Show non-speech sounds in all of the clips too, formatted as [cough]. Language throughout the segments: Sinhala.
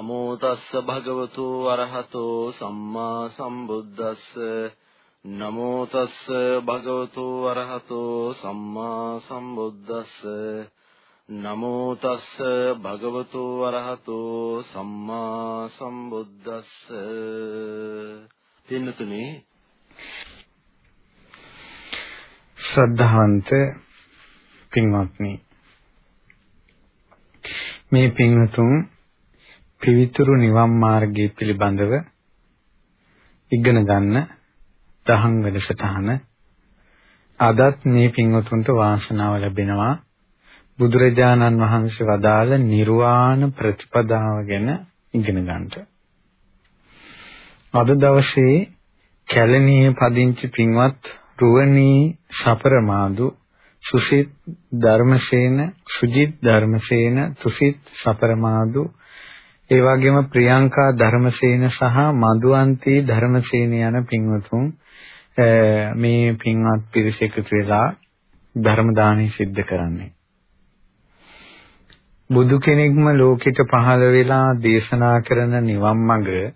නමෝ තස්ස භගවතු අරහතෝ සම්මා සම්බුද්දස්ස. නමෝ තස්ස භගවතු අරහතෝ සම්මා සම්බුද්දස්ස. නමෝ තස්ස භගවතු අරහතෝ සම්මා සම්බුද්දස්ස. පින්නතුනි ශ්‍රද්ධාවන්ත පින්වත්නි මේ පින්වතුන් පිවිතුරු නිවන් මාර්ගය පිළිබඳව ඉගෙන ගන්න දහම් වැඩසටහන අදත් මේ පින්වතුන්ට වාසනාව ලැබෙනවා බුදුරජාණන් වහන්සේ වදාළ නිර්වාණ ප්‍රතිපදාව ගැන ඉගෙන ගන්නට. අද දවසේ කැලණියේ පදිංචි පින්වත් රුවණී සපරමාදු සුසිත් ධර්මසේන සුජිත් ධර්මසේන තුසිත් සපරමාදු ඒ වගේම ප්‍රියංකා ධර්මසේන සහ මధుවන්ති ධර්මසේන යන පින්වතුන් මේ පින්වත් පිරිස එකතු වෙලා ධර්ම දානය සිද්ධ කරන්නේ. බුදු කෙනෙක්ම ලෝකෙට පහළ වෙලා දේශනා කරන නිවන් මඟ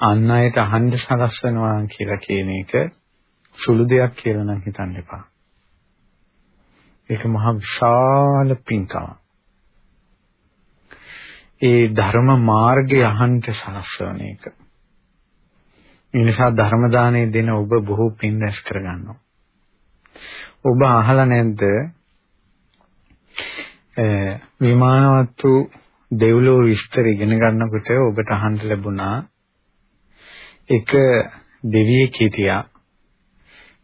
අන් අයට අහන්න සලස්වනවා කියලා කියන එක සුළු දෙයක් කියලා නම් හිතන්න එපා. ඒක මහා විශාල පින්කමක්. ඒ ධර්ම මාර්ගය අහන්ත සලස්වන එක. ඒ නිසා ධර්ම දාණය දෙන ඔබ බොහෝ පින් රැස් කරගන්නවා. ඔබ අහලා නැද්ද? විමානවත්තු දෙව්ලෝ විස්තර ඉගෙන ගන්නකොට ඔබට අහන්න ලැබුණා එක දෙවියෙක් හිටියා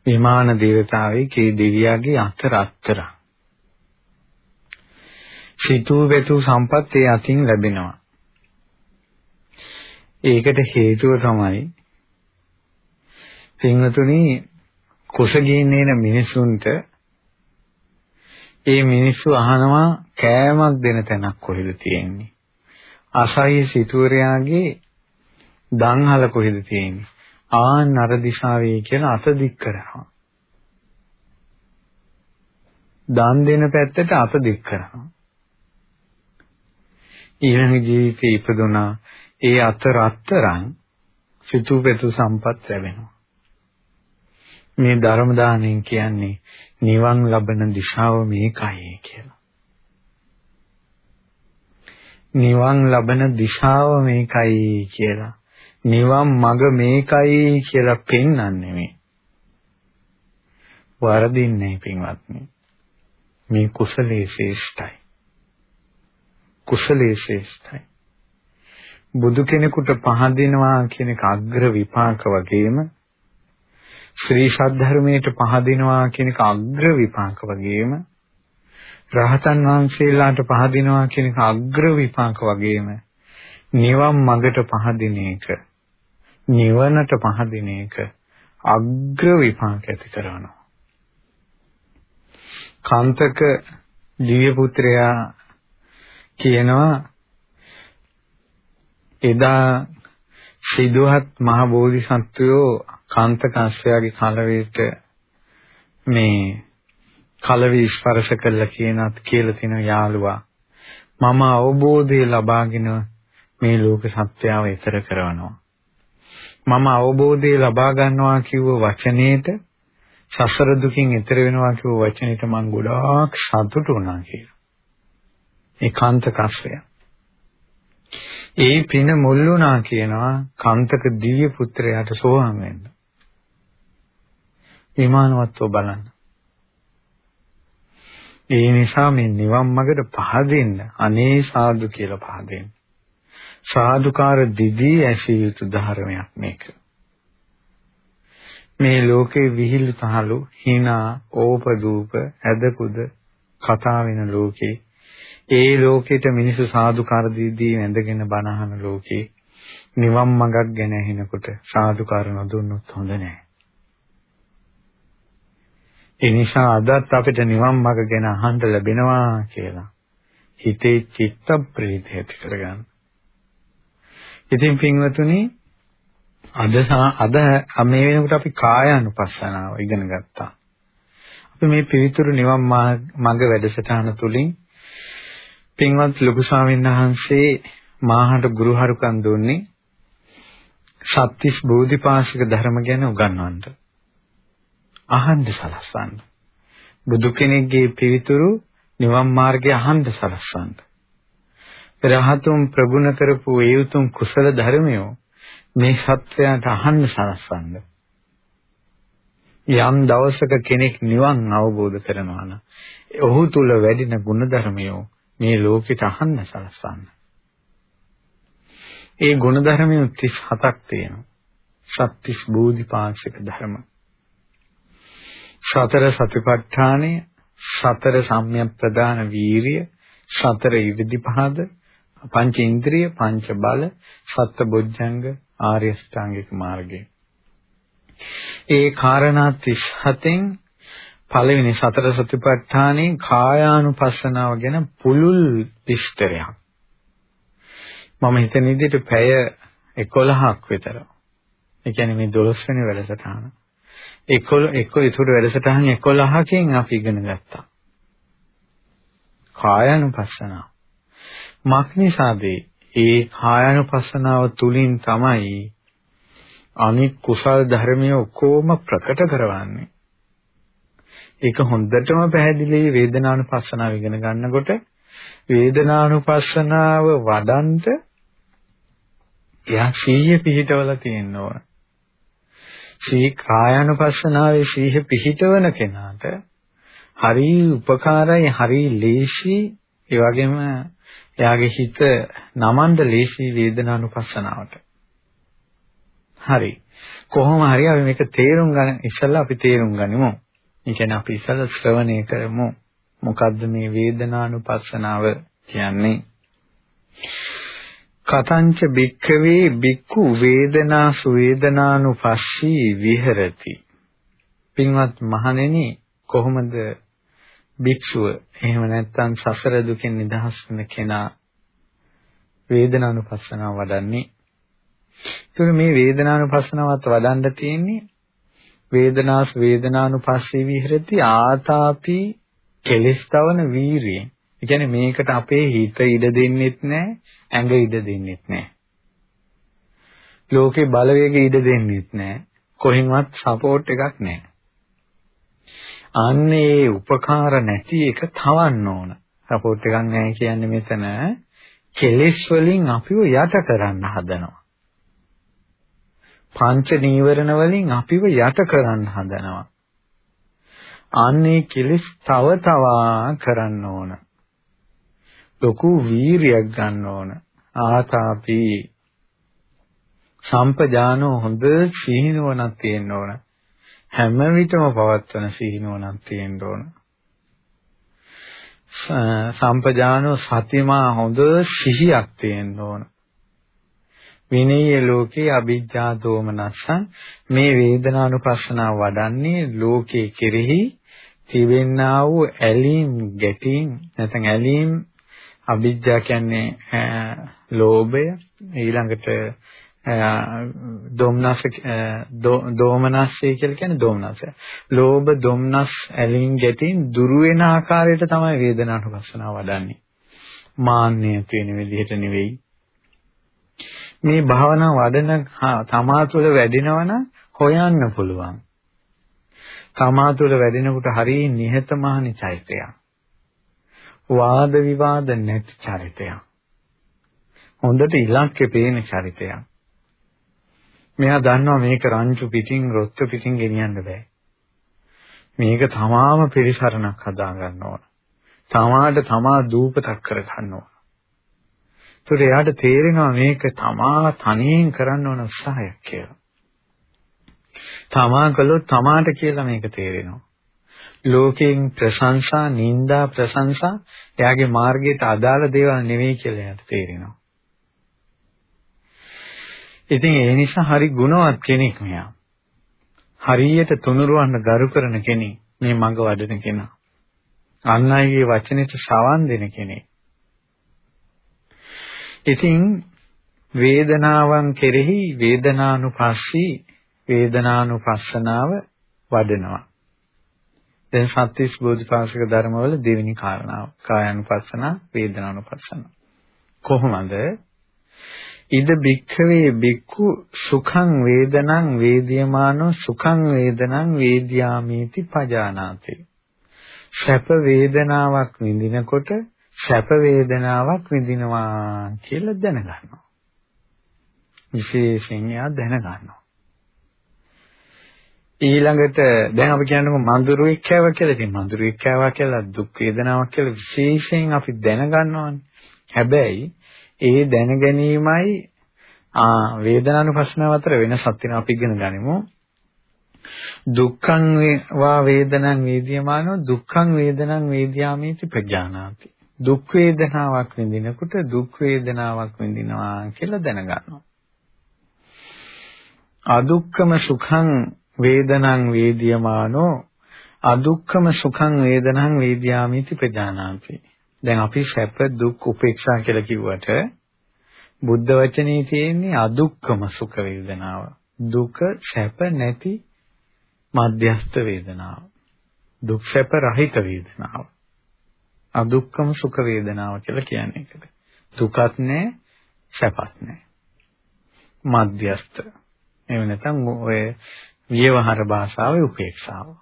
විමාන දේවතාවෙක් ඒ දෙවියාගේ අතර අත්තරා සිතූ වෙතු සම්පත් ඒ අතින් ලැබෙනවා. ඒකට හේතුව තමයි පින්වතුනි කුසගින් එන මිනිසුන්ට ඒ මිනිස්සු අහනවා කෑමක් දෙන තැනක් කොහෙද තියෙන්නේ? අසහ්‍ය සිටුවරයාගේ දන්හල කොහෙද තියෙන්නේ? ආන් අර දිශාවේ කියලා අත දික් කරනවා. දන් දෙන පැත්තට අත දික් කරනවා. ඊළඟ ජීවිතේ ඉපදුනා ඒ අතර අතරන් සිතුපෙතු සම්පත් ලැබෙනවා. මේ ධර්ම දාණයෙන් කියන්නේ නිවන් ලබන දිශාව මේකයි කියලා. නිවන් ලබන දිශාව මේකයි කියලා. නිවන් මඟ මේකයි කියලා පෙන්වන්නේ මේ. වරදින්නේ පින්වත්නි. මේ කුසලයේ ශ්‍රේෂ්ඨයි. කුසලයේ ශ්‍රේෂ්ඨයි. බුදු කෙනෙකුට පහදිනවා කියන එක අග්‍ර විපාක වගේම ශ්‍රී සද්ධර්මයට පහදිනවා කියන එක අග්‍ර විපාක වගේම රහතන් වහන්සේලාට පහදිනවා කියන එක අග්‍ර විපාක වගේම නිවන් මඟට පහදින එක නිවනට පහදින එක අග්‍ර විපාක ඇති කරනවා. කාන්තක දිව්‍ය පුත්‍රයා කියනවා එදා සිදුහත් මහ බෝධිසත්වයෝ කාන්ත කාශ්‍යපගේ කලවේට මේ කලවේ ස්පර්ශ කළා කියනත් කියලා තියෙන යාළුවා. මම අවබෝධය ලබාගෙන මේ ලෝක සත්‍යාව ඊතර කරනවා. මම අවබෝධය ලබා ගන්නවා කිව්ව වචනේට සසර දුකින් ඈතර වෙනවා කිව්ව වචනෙට මම ගොඩාක් සතුටු වුණා කියලා. ඒකාන්ත කස්සය. ඒ පින මුල් වුණා කියනවා කාන්තක දිව්‍ය පුත්‍රයාට සෝවාන් වෙන්න. විමානවත්ව බලන්න. ඒ නිසා මේ නිවන් මාර්ගට පහදින්න අනේ සාදු කියලා පහදින්න. සාදුකාර දිදී ඇසිය යුතු ධර්මයක් මේක. මේ ලෝකේ විහිළු තහළු hina ඕපදූප ඇදකුද කතා වෙන ලෝකේ ඒ ලෝකෙට මිනිස්සු සාදුකාර දීදී වැඳගෙන බනහන ලෝකේ නිවන් මඟක් ගැන ඇහෙනකොට සාදුකාර නොදුන්නොත් හොඳ නැහැ. ඒ නිසා අදත් අපිට නිවන් මඟ ගැන අහන්න ලැබෙනවා කියලා හිතේ චිත්ත ප්‍රීතිය ඇති කරගන්න. ඉතින් පින්වතුනි අද අද මේ වෙනකොට අපි කායානුපස්සනාව ඉගෙන ගත්තා. අපි මේ පිවිතුරු නිවන් මඟ වැඩසටහන තුලින් පින්වත් ලොකු ස්වාමීන් වහන්සේ මාහට ගුරුහරුකම් දුන්නේ සත්‍තිස් බෝධිපාශික ධර්ම ගැන උගන්වන්න. අහන්න සලස්වන්න. බුදු කෙනෙක්ගේ පිවිතුරු නිවන් මාර්ගය අහන්න සලස්වන්න. රහතුන් ප්‍රගුණ කරපු ඒ උතුම් කුසල ධර්මයෝ මේ සත්‍යයට අහන්න සලස්වන්න. යම් දවසක කෙනෙක් නිවන් අවබෝධ කරනවා නම් ඔහු තුල වැඩින ගුණධර්මයෝ මේ ලෝකෙට අහන්න සලස්වන්න. ඒ ගුණධර්මය 37ක් තියෙනවා. සත්‍තිස් බෝධිපාක්ෂික ධර්ම. සතර සතිපට්ඨානය, සතර සම්‍යක් ප්‍රදාන වීරිය, සතර ඉරිදිපහද, පංච ඉන්ද්‍රිය, පංච බල, සත්ත බොජ්ජංග, ආර්ය ශ්‍රාංගික මාර්ගය. ඒ කාරණා 37න් පළවෙනි සතර සතිපට්ඨානේ කායානුපස්සනාව ගැන පුළුල් විස්තරයක්. මම හිතන විදිහට පැය 11ක් විතර. ඒ කියන්නේ මේ 12 වෙනි වැඩසටහන. 11 එක ඉතුරු වැඩසටහන් 11කින් අපි ඉගෙන ගත්තා. කායानुපස්සනාව. මක්නිසාද ඒ කායानुපස්සනාව තුලින් තමයි අනිත් කුසල් ධර්මයේ ඔක්කොම ප්‍රකට කරවන්නේ. ඒක හොඳටම පැහැදිලි වේදනානුපස්සනාව ඉගෙන ගන්නකොට වේදනානුපස්සනාව වඩන්ට එයා සීය පිහිටවල තියෙන්න ඕන. සී කායानुපස්සනාවේ සීහ පිහිටවන කෙනාට හරි උපකාරයි හරි ලේසි ඒ වගේම එයාගේ හිත නමන්න ලේසි වේදනානුපස්සනාවට. හරි. කොහොම හරි අපි මේක තේරුම් ගන්න ඉස්සෙල්ලා අපි තේරුම් ගනිමු. ඒ කියන්නේ අපි ඉස්සෙල්ලා ශ්‍රවණය කරමු. මොකද්ද මේ වේදනානුපස්සනාව කියන්නේ? කතංච භික්ඛවේ භික්ඛු වේදනාසු වේදනානුපස්සී විහෙරති. පින්වත් මහණෙනි කොහොමද භික්ෂුව එහෙම නැත්නම් සසර දුකෙන් නිදහස් වෙන කෙනා වේදනානුපස්සනාව වඩන්නේ? ඒතර මේ වේදනානුපස්සනාවත් වඩන්න තියෙන්නේ වේදනාස් වේදනානුපස්සී විහෙරති ආතාපි කෙලස්තවන වීරියෙන් ඒ කියන්නේ මේකට අපේ හිත ඉඩ දෙන්නෙත් නැහැ, ඇඟ ඉඩ දෙන්නෙත් නැහැ. ලෝකේ බලවේග ඉඩ දෙන්නෙත් නැහැ. කොහෙන්වත් සපෝට් එකක් නැහැ. අන්නේ උපකාර නැති එක තවන්න ඕන. සපෝට් එකක් නැහැ කියන්නේ මෙතන කෙලෙස් වලින් අපිව යට කරන්න හදනවා. පංච නීවරණ වලින් අපිව යට කරන්න හදනවා. අන්නේ කෙලෙස් තව තවා කරන්න ඕන. ලොකු වීරියක් ගන්න ඕන. ආතාපි සම්පජානෝ හොඳ සීනුවණක් තියෙන්න ඕන. හැම විටම පවත්වන සීනුවණක් තියෙන්න ඕන. සම්පජානෝ සතිමා හොඳ සිහියක් තියෙන්න ඕන. විනීය ලෝකේ අභිජ්ජා දෝමනස්සං මේ වේදනානුපස්සනාව වඩන්නේ ලෝකේ කෙරෙහි තිබෙන්නා වූ ඇලීම් ගැටීම් නැත්නම් ඇලීම් අවිජ්ජා කියන්නේ ලෝභය ඊළඟට දෝමනස දෝමනස්සය කියලා කියන්නේ දෝමනසය. ලෝභ දෝමනස් ඇලින් ගැටින් දුරු වෙන ආකාරයට තමයි වේදනානුපස්සනාව වඩන්නේ. මාන්නය තියෙන විදිහට නෙවෙයි. මේ භාවනා වඩන තමා තුළ වැඩෙනවනම් හොයන්න පුළුවන්. තමා තුළ වැඩෙනකොට හරිය නිහතමානී චෛත්‍යයක්. වාද විවාද නැති චරිතයක්. හොඳට ඉලක්කේ පේන චරිතයක්. මෙයා දන්නවා මේක රංචු පිටින් රොත්ත පිටින් ගෙනියන්න බෑ. මේක තමාම පිළිසරණක් හදා ගන්න ඕන. තමාට තමා දූපතක් කර ගන්න ඕන. ඒකට එයාට තේරෙනවා මේක තමා තනියෙන් කරන්න ඕන උත්සාහයක් කියලා. තමා කළොත් තමාට කියලා මේක තේරෙනවා. ලෝකයෙන් ප්‍රශංසා, නිന്ദා ප්‍රශංසා එයාගේ මාර්ගයට අදාළ දේවල් නෙවෙයි කියලා එයාට තේරෙනවා. ඉතින් ඒ නිසා හරි ගුණවත් කෙනෙක් මෙයා. හරියට තුනුරුවන්න ගරු කරන කෙනෙක් මේ මඟ වඩන කෙනා. අන් අයගේ වචනෙට සවන් දෙන කෙනෙක්. ඉතින් වේදනාවන් කෙරෙහි වේදනානුපස්සී වේදනානුපස්සනාව වඩනවා. දැන් සත්‍විස් බෝධිපාශික ධර්මවල දෙවෙනි කාරණාව කායानुපස්සන වේදනානුපස්සන කොහොමද ඉද භික්ඛවේ භික්ඛු සුඛං වේදනං වේදියමානෝ සුඛං වේදනං වේද්‍යාමීති පජානාති. සැප වේදනාවක් විඳිනකොට සැප වේදනාවක් විඳිනවා කියලා දැනගන්නවා. විශේෂයෙන් එයා දැනගන්නවා. ඊළඟට දැන් අපි කියන්නකො මඳුරුවෙක් කෑවා කියලා. ඉතින් මඳුරුවෙක් කෑවා කියලා දුක් වේදනාවක් කියලා විශේෂයෙන් අපි දැනගන්නවානේ. හැබැයි ඒ දැන ගැනීමයි ආ වේදනානුපස්සනාව අතර වෙනසක් තියෙනවා අපි ඉගෙන ගනිමු. දුක්ඛං වා වේදනං වේදියමානෝ දුක්ඛං වේදනං වේදියාමේති ප්‍රඥානාති. දුක් වේදනාවක් විඳිනකොට දුක් වේදනාවක් විඳිනවා කියලා දැනගන්නවා. අදුක්කම සුඛං වේදනං වේදියමානෝ අදුක්කම සුඛං වේදනං වේදියාමිති ප්‍රජානාති. දැන් අපි සැප දුක් උපේක්ෂා කියලා කිව්වට බුද්ධ වචනේ තියෙන්නේ අදුක්කම සුඛ වේදනාව. දුක සැප නැති මධ්‍යස්ත වේදනාව. දුක් සැප රහිත වේදනාව. අදුක්කම සුඛ වේදනාව කියලා කියන්නේ ඒකට. දුකත් නැහැ සැපත් නැහැ. මධ්‍යස්ත. එහෙම නැත්නම් ඔය ව්‍යවහාර භාෂාවේ උපේක්ෂාව.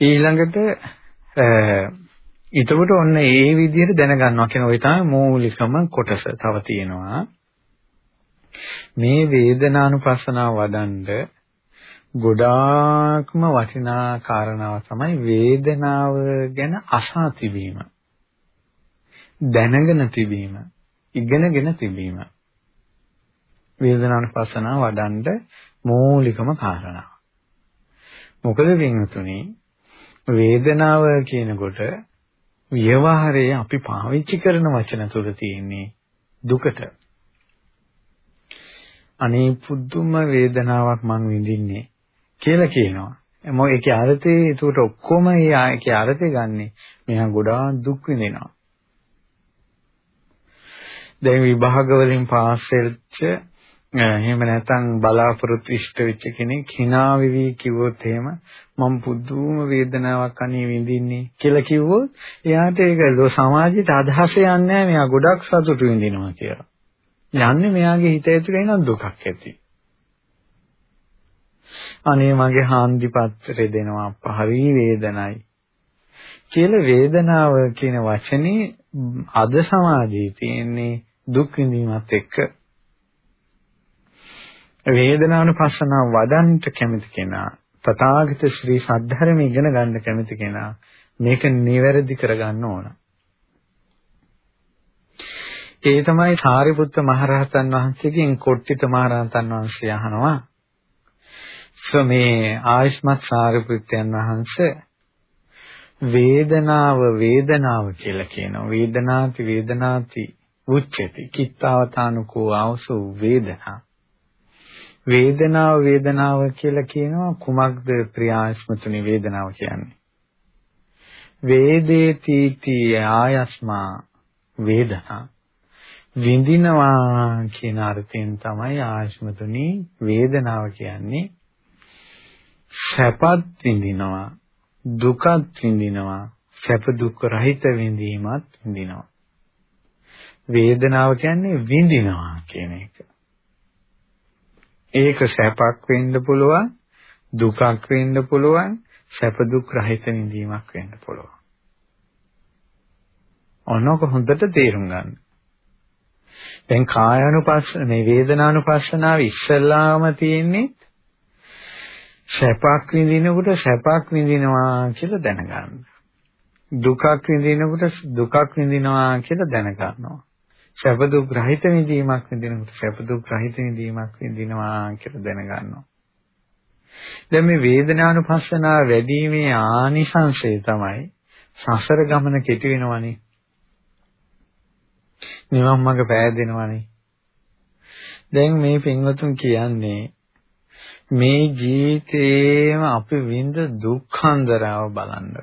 ඊළඟට ඊටකොට ඔන්න ඒ විදිහට දැනගන්නවා කියන ওই තමයි මූලිකම කොටස. තව තියෙනවා මේ වේදනානුපස්සනාව වඩන්ඩ ගොඩාක්ම වටිනා කාරණාව තමයි වේදනාව ගැන අසා තිබීම. දැනගෙන තිබීම, ඉගෙනගෙන තිබීම. වේදනානුපස්සනාව වඩන්ඩ මූලිකම කාරණා. මොකද වින්තුනි වේදනාව කියනකොට ව්‍යවහාරයේ අපි පාවිච්චි කරන වචන තුල තියෙන්නේ දුකට. අනේ පුදුම වේදනාවක් මං විඳින්නේ කියලා කියනවා. මොකද ඒකේ අර්ථය ඒකට ඔක්කොම ඒකේ අර්ථය ගන්නෙ මෙහා ගොඩාක් දුක් විඳිනවා. දැන් විභාග වලින් පාස් වෙච්ච එහෙම නැත්නම් බලාපොරොත්තු ඉෂ්ට වෙච්ච කෙනෙක් hina වෙවි කිව්වොත් එහෙම මම පුදුම වේදනාවක් අනේ විඳින්නේ කියලා කිව්වොත් එයාට ඒක සමාජයට අදහස යන්නේ නැහැ මෙයා ගොඩක් සතුටු විඳිනවා කියලා. යන්නේ මෙයාගේ හිත ඇතුලේ නම් දුකක් ඇති. අනේ මගේ හාන්දි පත්‍රය දෙනවා අප්පා හරි වේදනයි. කියලා වේදනාව කියන වචනේ අද සමාජයේ තියෙන්නේ දුක් විඳීමත් එක්ක වේදනානුපස්සනාව වඩන්ට කැමති කෙනා තථාගත ශ්‍රී සද්ධර්ම ඉගෙන ගන්න කැමති කෙනා මේක නිවැරදි කරගන්න ඕන. ඒ තමයි සාරිපුත්ත මහරහතන් වහන්සේගෙන් කොට්ටිත මහරහතන් වහන්සේ අහනවා. මේ ආයස්මත් සාරිපුත්තයන් වහන්සේ වේදනාව වේදනාව කියලා කියනවා. වේදනාති වේදනාති උච්චති. කිත්තාවතානුකෝ ආවසු වේදනා. වේදනාව වේදනාව කියලා කියනවා කුමක්ද ප්‍රියාස්මතුනි වේදනාව කියන්නේ වේදේති ආයස්මා වේදනා විඳිනවා කියන අර්ථයෙන් තමයි ආයස්මතුනි වේදනාව කියන්නේ සැපත් විඳිනවා දුකත් විඳිනවා සැප දුක් රහිත විඳීමත් විඳිනවා වේදනාව කියන්නේ විඳිනවා කියන එක ඒක සැපක් වෙන්න පුළුවන් දුකක් වෙන්න පුළුවන් සැප දුක් රහිත නිදීමක් වෙන්න පුළුවන්. ඔන්නක හොඳට තේරුම් ගන්න. දැන් කායानुපස්ස මේ වේදනානුපස්සනාව ඉස්සල්ලාම තියෙන්නේ සැපක් විඳිනකොට සැපක් විඳිනවා කියලා දැනගන්න. දුකක් විඳිනකොට දුකක් විඳිනවා කියලා දැනගන්නවා. සැප දුක් රහිත විඳීමක් විඳිනකොට සැප දුක් රහිත විඳීමක් විඳිනවා කියලා දැනගන්නවා. දැන් මේ වේදනානුපස්සනාව වැඩිීමේ ආනිසංශය තමයි සසර ගමන කෙටි වෙනවනේ. නිවන් මඟ පෑදෙනවනේ. දැන් මේ පින්වතුන් කියන්නේ මේ ජීවිතේම අපි විඳ දුක්ඛන්දරාව බලන්න.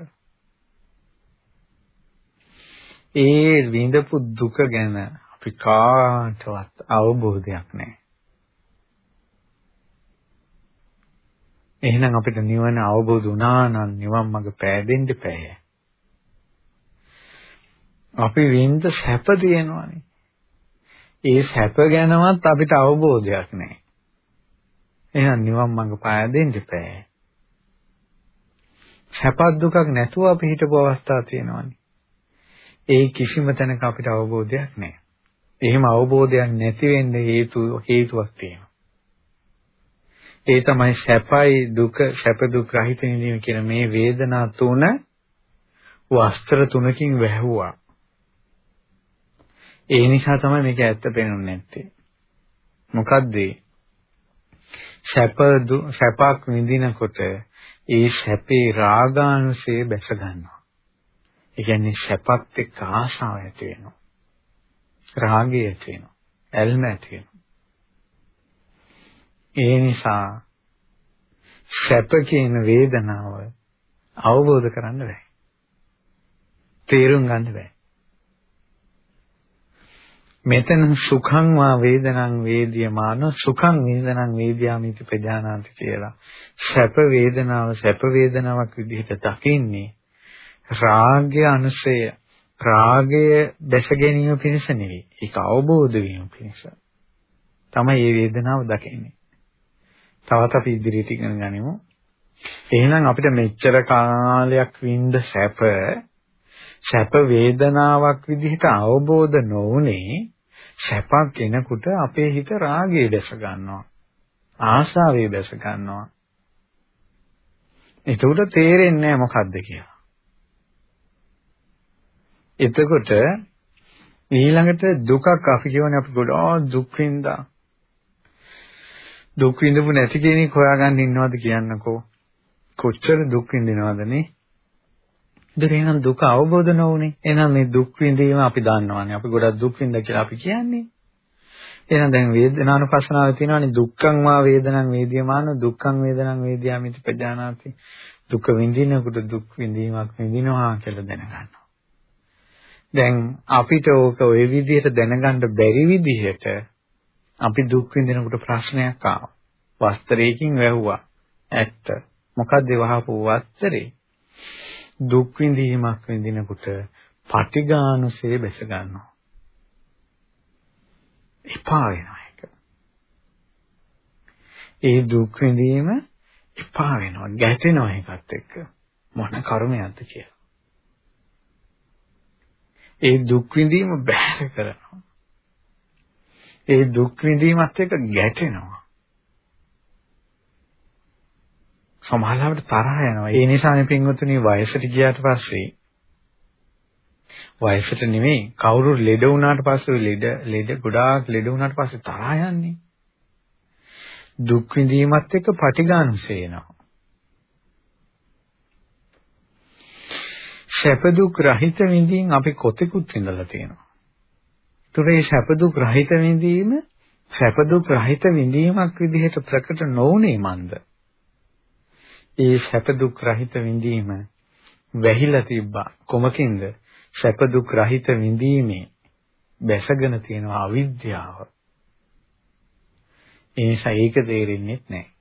ඒ විඳපු දුක ගැන අපි කාටවත් අවබෝධයක් නැහැ. එහෙනම් අපිට නිවන අවබෝධ වුණා නම් නිවන් මඟ පෑදෙන්න බෑ. අපි විඳ සැප දිනවනේ. ඒ සැප ගැනවත් අපිට අවබෝධයක් නැහැ. එහෙනම් නිවන් මඟ පාය දෙන්න බෑ. සැපත් දුකක් නැතුව අපි හිටපු අවස්ථා තියෙනවානේ. ඒ කිසිම තැනක අපිට අවබෝධයක් නැහැ. එහෙම අවබෝධයක් නැති වෙන්න හේතු හේතුවක් තියෙනවා. ඒ තමයි සැපයි දුක සැප දුක් රහිත නිවීම කියන මේ වේදනා තුන වස්ත්‍ර තුනකින් වැහුවා. ඒ නිසා තමයි මේක ඇත්ත පේන්නේ නැත්තේ. මොකද්ද සැප සැපක් විඳිනකොට ඒ සැපේ රාගානුසය බැස ගන්නවා. ඒ කියන්නේ සැපත් එක්ක ආශාව ඇති වෙනවා. රාගය ඇති වෙනවා. ඇල්ම ඇති වෙනවා. ඒ නිසා සැප කියන වේදනාව අවබෝධ කරන්න බෑ. තේරුම් ගන්න බෑ. මෙතන සුඛං වා වේදනං වේදියමාන සුඛං වේදනං වේදියාමිති ප්‍රජානාති කියලා. සැප වේදනාව සැප වේදනාවක් විදිහට දකින්නේ රාගය අනුසය රාගය දැස ගැනීම පිණිස නෙවෙයි. ඒක අවබෝධ වීම පිණිස. තමයි මේ වේදනාව දකින්නේ. තවත් අපි ඉදිරියට ඉගෙන ගනිමු. එහෙනම් අපිට මෙච්චර කාලයක් වින්ද සැප සැප වේදනාවක් විදිහට අවබෝධ නොවුනේ සැපක් එනකොට අපේ හිත රාගයේ දැස ගන්නවා. ආශාවේ දැස ගන්නවා. එතකොට තේරෙන්නේ නැහැ මොකද්ද කියලා. එතකොට ඊළඟට දුකක් අපි කියවනේ අපි ගොඩාක් දුක් විඳා. දුක් විඳපු නැති කෙනෙක් හොයාගන්න ඉන්නවද කියන්නකෝ. කොච්චර දුක් විඳිනවද නේ? ඒතර එහෙනම් දුක අවබෝධ නොවුනේ. එහෙනම් මේ දුක් විඳීම අපි දන්නවානේ. අපි ගොඩක් දුක් විඳ කියලා අපි කියන්නේ. එහෙනම් දැන් වේදනානුපස්සනාවේ තියෙනවානේ දුක්ඛං වා වේදනං වේදියමාන දුක්ඛං වේදනං වේදියාමිති පජානාති. දුක විඳිනකොට දුක් විඳීමක් විඳිනවා කියලා දැනගන්නවා. දැන් අපිට ඕක ওই විදිහට දැනගන්න බැරි විදිහට අපි දුක් විඳිනකොට ප්‍රශ්නයක් ආවා. වස්ත්‍රයකින් වැහුවා. ඇත්ත. මොකද්ද වහපු වස්ත්‍රේ? දුක් විඳීමක් විඳිනකොට පටිඝානුසේ බැස ගන්නවා. එපා වෙනවා ඒක. ඒ දුක් විඳීම එපා වෙනවා, ගැටෙනවා ඒකත් එක්ක. මොන කර්මයක්ද කියලා. ඒ දුක් විඳීම බැහැර කරනවා. ඒ දුක් විඳීමත් එක්ක ගැටෙනවා. සමහරවිට තරහ යනවා. ඒ නිසානේ පින්වතුනි වයසට ගියාට පස්සේ වයසට නෙමෙයි කවුරු ලෙඩ වුණාට පස්සේ ලෙඩ ලෙඩ ගොඩාක් ලෙඩ වුණාට පස්සේ තරහ යන්නේ. දුක් විඳීමත් එක්ක පටිඝානුසය එනවා. සැප දුක් රහිත විඳින් අපි කොතෙකුත් විඳලා තියෙනවා. ඒතර මේ සැප දුක් රහිත විඳීම සැප දුක් රහිත විඳීමක් විදිහට ප්‍රකට නොවුනේ මන්ද? ඒ සැප දුක් රහිත විඳීම වැහිලා තිබ්බා. කොමකින්ද? සැප දුක් රහිත විඳීමේ බැසගෙන තියෙන අවිද්‍යාව. ඒ නිසා ඒක තේරෙන්නේ නැහැ.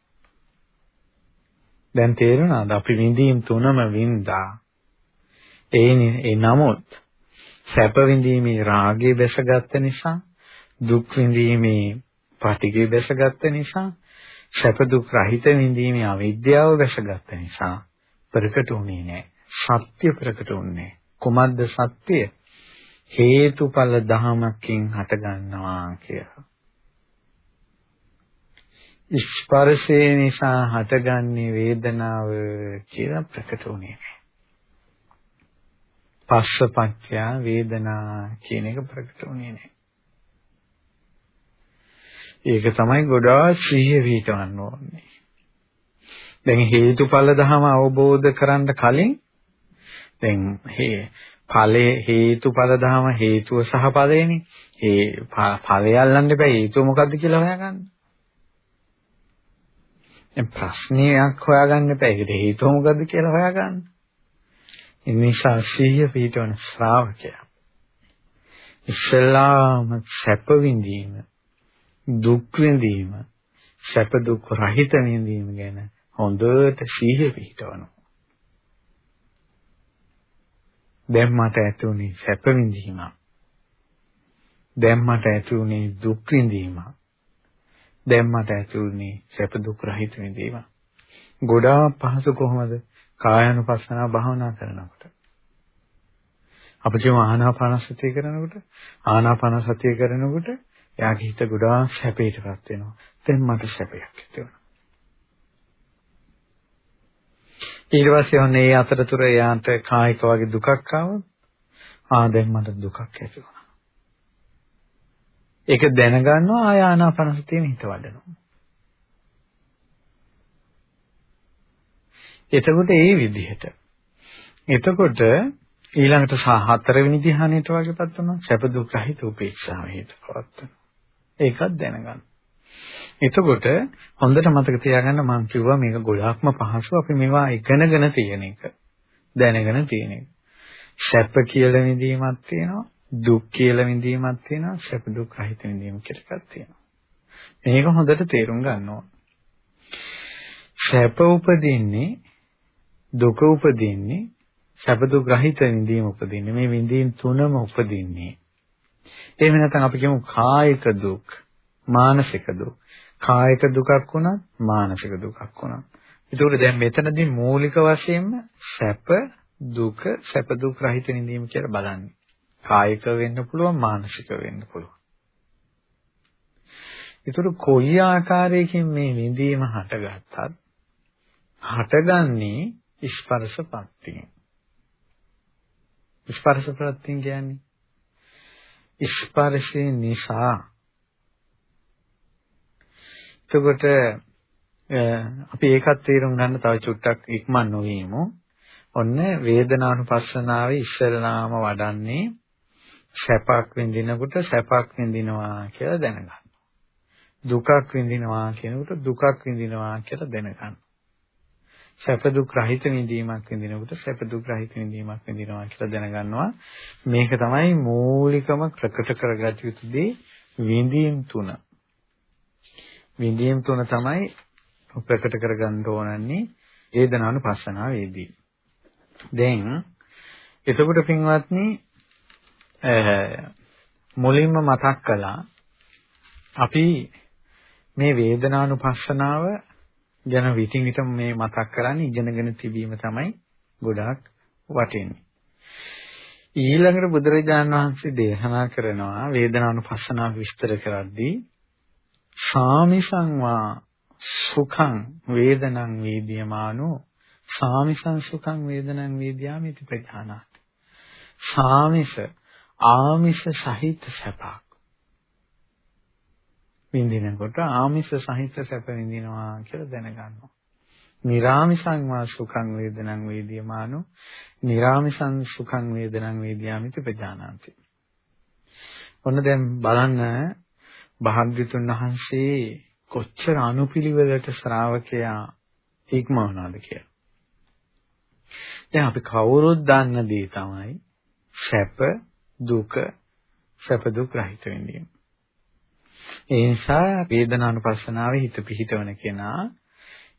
දැන් තේරුණාද? අපි විඳීම් තුනම වින්දා. ඒ ඒ නමුත් සැප විඳීමේ රාගය බැසගත්ත නිසා දුක් විඳීමේ පටිඝය බැසගත්ත නිසා සැප දුක් රහිත විඳීමේ අවිද්‍යාව වැසගත්ත නිසා ප්‍රකට වුණේ නැහැ. සත්‍ය ප්‍රකට වුණේ. කුමද්ද සත්‍ය? හේතුඵල ධමකින් හට ගන්නවා කියලා. ස්පර්ශය නිසා හටගන්නේ වේදනාව කියලා ප්‍රකට වුණේ නැහැ. පස්සපච්චය වේදනා කියන එක ප්‍රකට වුණේ නැහැ. ඒක තමයි ගොඩාක් සිහිය පිටවන්න ඕනේ. දැන් හේතුඵල ධම අවබෝධ කරන්න කලින් දැන් හේ ඵලයේ හේතුඵල ධම හේතුව සහ ඵලයනේ. ඒ ඵලය අල්ලන්න බෑ හේතුව මොකද්ද කියලා හොයාගන්න. දැන් ප්‍රශ්නයක් හොයාගන්න බෑ ඒකට හේතුව මොකද්ද කියලා හොයාගන්න. ඒ නිසා සිහිය පිටවන ශ්‍රාවකයා ඉස්සලාම සැප විඳීම දුක් විඳීම සැප දුක් රහිත විඳීම ගැන හොඳට සිහිය පිහිටවනවා. දැන් මට ඇතුණේ සැප විඳීම. දැන් මට ඇති උනේ දුක් විඳීම. දැන් මට ඇති උනේ සැප දුක් රහිත විඳීම. ගොඩාක් පහසු කොහොමද? කායानुපස්සනාව භාවනා කරනකොට. අපිට ආනාපාන සතිය කරනකොට ආනාපාන සතිය කරනකොට එයාගේ හිත ගොඩාක් සැපයටපත් වෙනවා. දැන් මට සැපයක් ඇති වෙනවා. ඊට පස්සේ ඔන්න ඒ අතරතුර එයාට කායික වගේ දුකක් ආවොත් ආ දැන් මට දුකක් ඇති වුණා. ඒක දැනගන්නවා ආය ආනාපානසතියෙන් හිත වඩනවා. එතකොට ඒ විදිහට එතකොට ඊළඟට හතරවෙනි ධ්‍යානයට වගේපත් වෙනවා සැප දුක් රහිත උපේක්ෂාව හේතුපවත් වෙනවා. ඒකත් දැනගන්න. එතකොට හොඳට මතක තියාගන්න මම කිව්වා මේක ගොඩාක්ම පහසු අපි මේවා ඉගෙනගෙන තියෙන එක. දැනගෙන තියෙන එක. සැප කියලා විඳීමක් තියෙනවා, දුක් කියලා විඳීමක් තියෙනවා, සැප දුක් රහිත විඳීම කියලා එකක් තියෙනවා. මේක හොඳට තේරුම් ගන්න ඕන. සැප උපදින්නේ දුක උපදින්නේ සැප දුක් රහිත විඳීම උපදින්නේ මේ විඳීම් තුනම උපදින්නේ එහෙම නැත්නම් අපි කියමු කායික දුක් මානසික දුක්. කායික දුකක් වුණත් මානසික දුකක් වුණත්. ඒකෝට දැන් මෙතනදී මූලික වශයෙන්ම සැප දුක සැප දුක් රහිත විඳීම කියලා බලන්නේ. කායික වෙන්න පුළුවන් මානසික වෙන්න පුළුවන්. ඒතර කොයි ආකාරයකින් මේ විඳීම හටගත්තත් හටගන්නේ ස්පර්ශපත්තියෙන්. ස්පර්ශපත්තියෙන් කියන්නේ ස්පර්ශය නිසා එතකොට අපි ඒකත් තේරුම් ගන්න තව චුට්ටක් ඉක්මන් නොවීමු. ඔන්න වේදනානුපස්සනාවේ ඉස්සරලාම වඩන්නේ සැපක් විඳිනකොට සැපක් විඳිනවා කියලා දැනගන්න. දුකක් විඳිනවා කියනකොට දුකක් විඳිනවා කියලා දැනගන්න. සැප දුක් රහිත විඳීමක් විඳිනකොට සැප දුක් රහිත විඳීමක් විඳිනවා කියලා දැනගන්නවා. මේක තමයි මූලිකම ප්‍රකට කරගත යුතු දේ විඳීම් තුන. විඳීම් තුන තමයි ප්‍රකට කරගන්න ඕනන්නේ වේදනානුපස්සනාවේදී. දැන් එතකොට පින්වත්නි මුලින්ම මතක් කළා අපි මේ වේදනානුපස්සනාව ගැන විතින් විතම මේ මතක් කරන්නේ ඉගෙනගෙන තිබීම තමයි ගොඩාක් වටින්නේ. ඊළඟට බුදුරජාණන් වහන්සේ දේශනා කරනවා වේදනානුපස්සනාව විස්තර කරද්දී සාමිසංවා සුඛං වේදනං වේදියමානෝ සාමිසං සුඛං වේදනං වේදියාමිති ප්‍රඥානාත් සාමිස ආමිෂ සහිත සැපක් විඳිනකොට ආමිෂ සහිත සැප විඳිනවා කියලා දැනගන්නවා. නිරාමිසං වා සුඛං වේදනං වේදියමානෝ නිරාමිසං සුඛං වේදනං වේදියාමිති ප්‍රජානාති. ඔන්න දැන් බලන්න භාග්‍යතුන් වහන්සේ කොච්චර අනුපිළිවෙලට ශ්‍රාවකයා ඉක්මවනවාද කියලා. දැන් අපි කවුරුත් දන්න දේ තමයි සැප දුක සැප දුක් රහිත වෙන්නේ. ඒ නිසා වේදනානුපස්සනාවේ හිත පිහිටවන කෙනා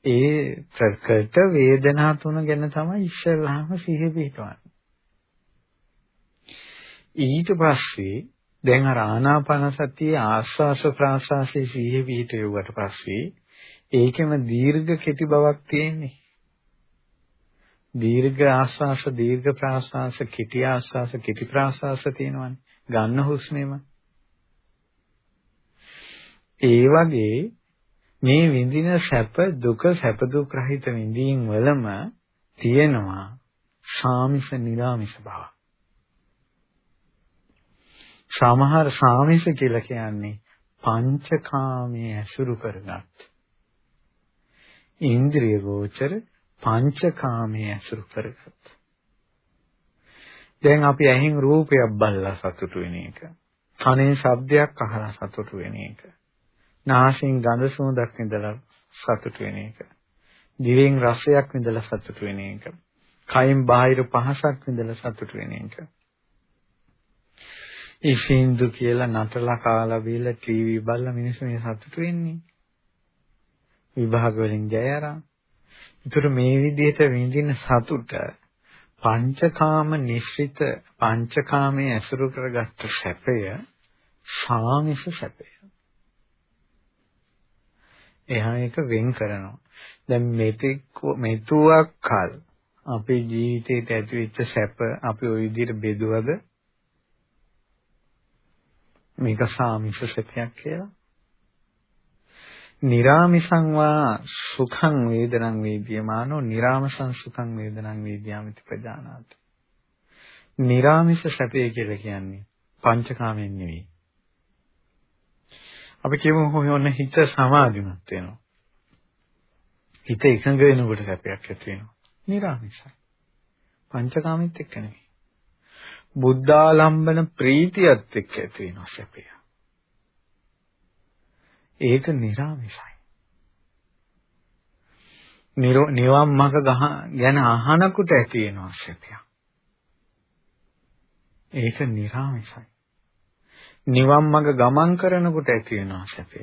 ඒ ප්‍රකට වේදනා තුන ගැන තමයි ඉස්සෙල්ලාම සිහිය පිහිටවන්නේ. ඊට පස්සේ දැන් අර ආනාපාන සතිය ආස්වාස ප්‍රාස්වාසයේ සිහිය පිහිටුවට පස්සේ ඒකෙම දීර්ඝ කෙටි බවක් තියෙන්නේ. දීර්ඝ ආස්වාස දීර්ඝ ප්‍රාස්වාස කෙටි ආස්වාස කෙටි ප්‍රාස්වාස තියෙනවනේ. ගන්න හුස්මෙම ඒ වගේ මේ විඳින සැප දුක සැප දුක් රහිත විඳීම් වලම තියෙනවා සාමිස නිරාමිස බව. සමහර සාමිස කියලා කියන්නේ පංචකාමයේ ඇසුරු කරගත්. ඉන්ද්‍රිය ගෝචර පංචකාමයේ ඇසුරු කරගත්. දැන් අපි ඇහෙන් රූපයක් බලලා සතුටු වෙන එක. කනේ ශබ්දයක් අහලා සතුටු වෙන එක. නාසයෙන් ගඳ සුවඳක් විඳලා සතුට වෙන එක. දිවෙන් රසයක් විඳලා සතුට වෙන එක. කයින් බාහිර පහසක් විඳලා සතුට වෙන එක. ඉසින්දු කියලා නටලා කාලා බීලා ටීවී බලලා මිනිස්සු මේ සතුට වෙන්නේ. විභාග වලින් ජය අරන්. ඒතර මේ විදිහට විඳින සතුට පංචකාම නිශ්චිත පංචකාමයේ ඇසුරු කරගත්ත සැපය සාමිස සැපය. එහා එක වෙන් කරනවා. දැන් මෙතෙක් මෙතුවක් කල අපේ ජීවිතේට ඇතිවෙච්ච සැප අපි ওই විදිහට බෙදුවද මේක සාමිස සැපයක් කියලා. නිරාමිසං වා සුඛං වේදනං වේද්‍යමානෝ නිරාමසං සුඛං වේදනං වේද්‍යාමිති ප්‍රජානාති. නිරාමිස සැපය කියලා කියන්නේ පංචකාමයෙන් නෙවෙයි. අපි කියමු ඔන්න හිත සමාධිමත් වෙනවා. හිත එකඟ වෙනකොට සැපයක් ඇති වෙනවා. නිරාමිසයි. පංචකාමෙත් එක්ක නෙවෙයි. බුද්ධාලම්බන ප්‍රීතියත් එක්ක ඇති වෙනවා සැපය. ඒක නිරාමිසයි. නිවන් මඟ ගැන අහනකොට ඇති වෙනවා සැපයක්. ඒක නිරාමිසයි. නිවන් මඟ ගමන් කරනකොට ඇති වෙනවා සැපය.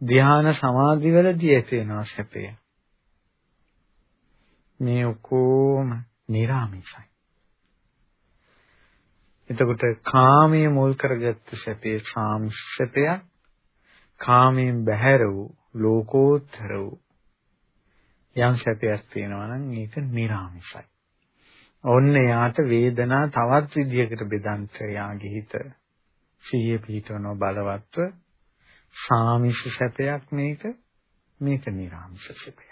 ධ්‍යාන සමාධිවලදී ඇති වෙනවා සැපය. මේ ඔක්කොම නිරාමිසයි. එතකොට කාමයේ මුල් කරගත්ත සැපේ සාම්සපයක් කාමයෙන් බැහැර වූ ලෝකෝත්තර වූ යම් සැපයක් තියෙනවා නම් ඒක නිරාමිසයි. ඔන්න යාට වේදනා තවත් විදියකට බෙදන්ත යාගේ හිත සිහිය පිහිටවන බලවත්ව සාමිෂ සැපයක් මේක මේක නිර්ආමිෂ සැපයක්.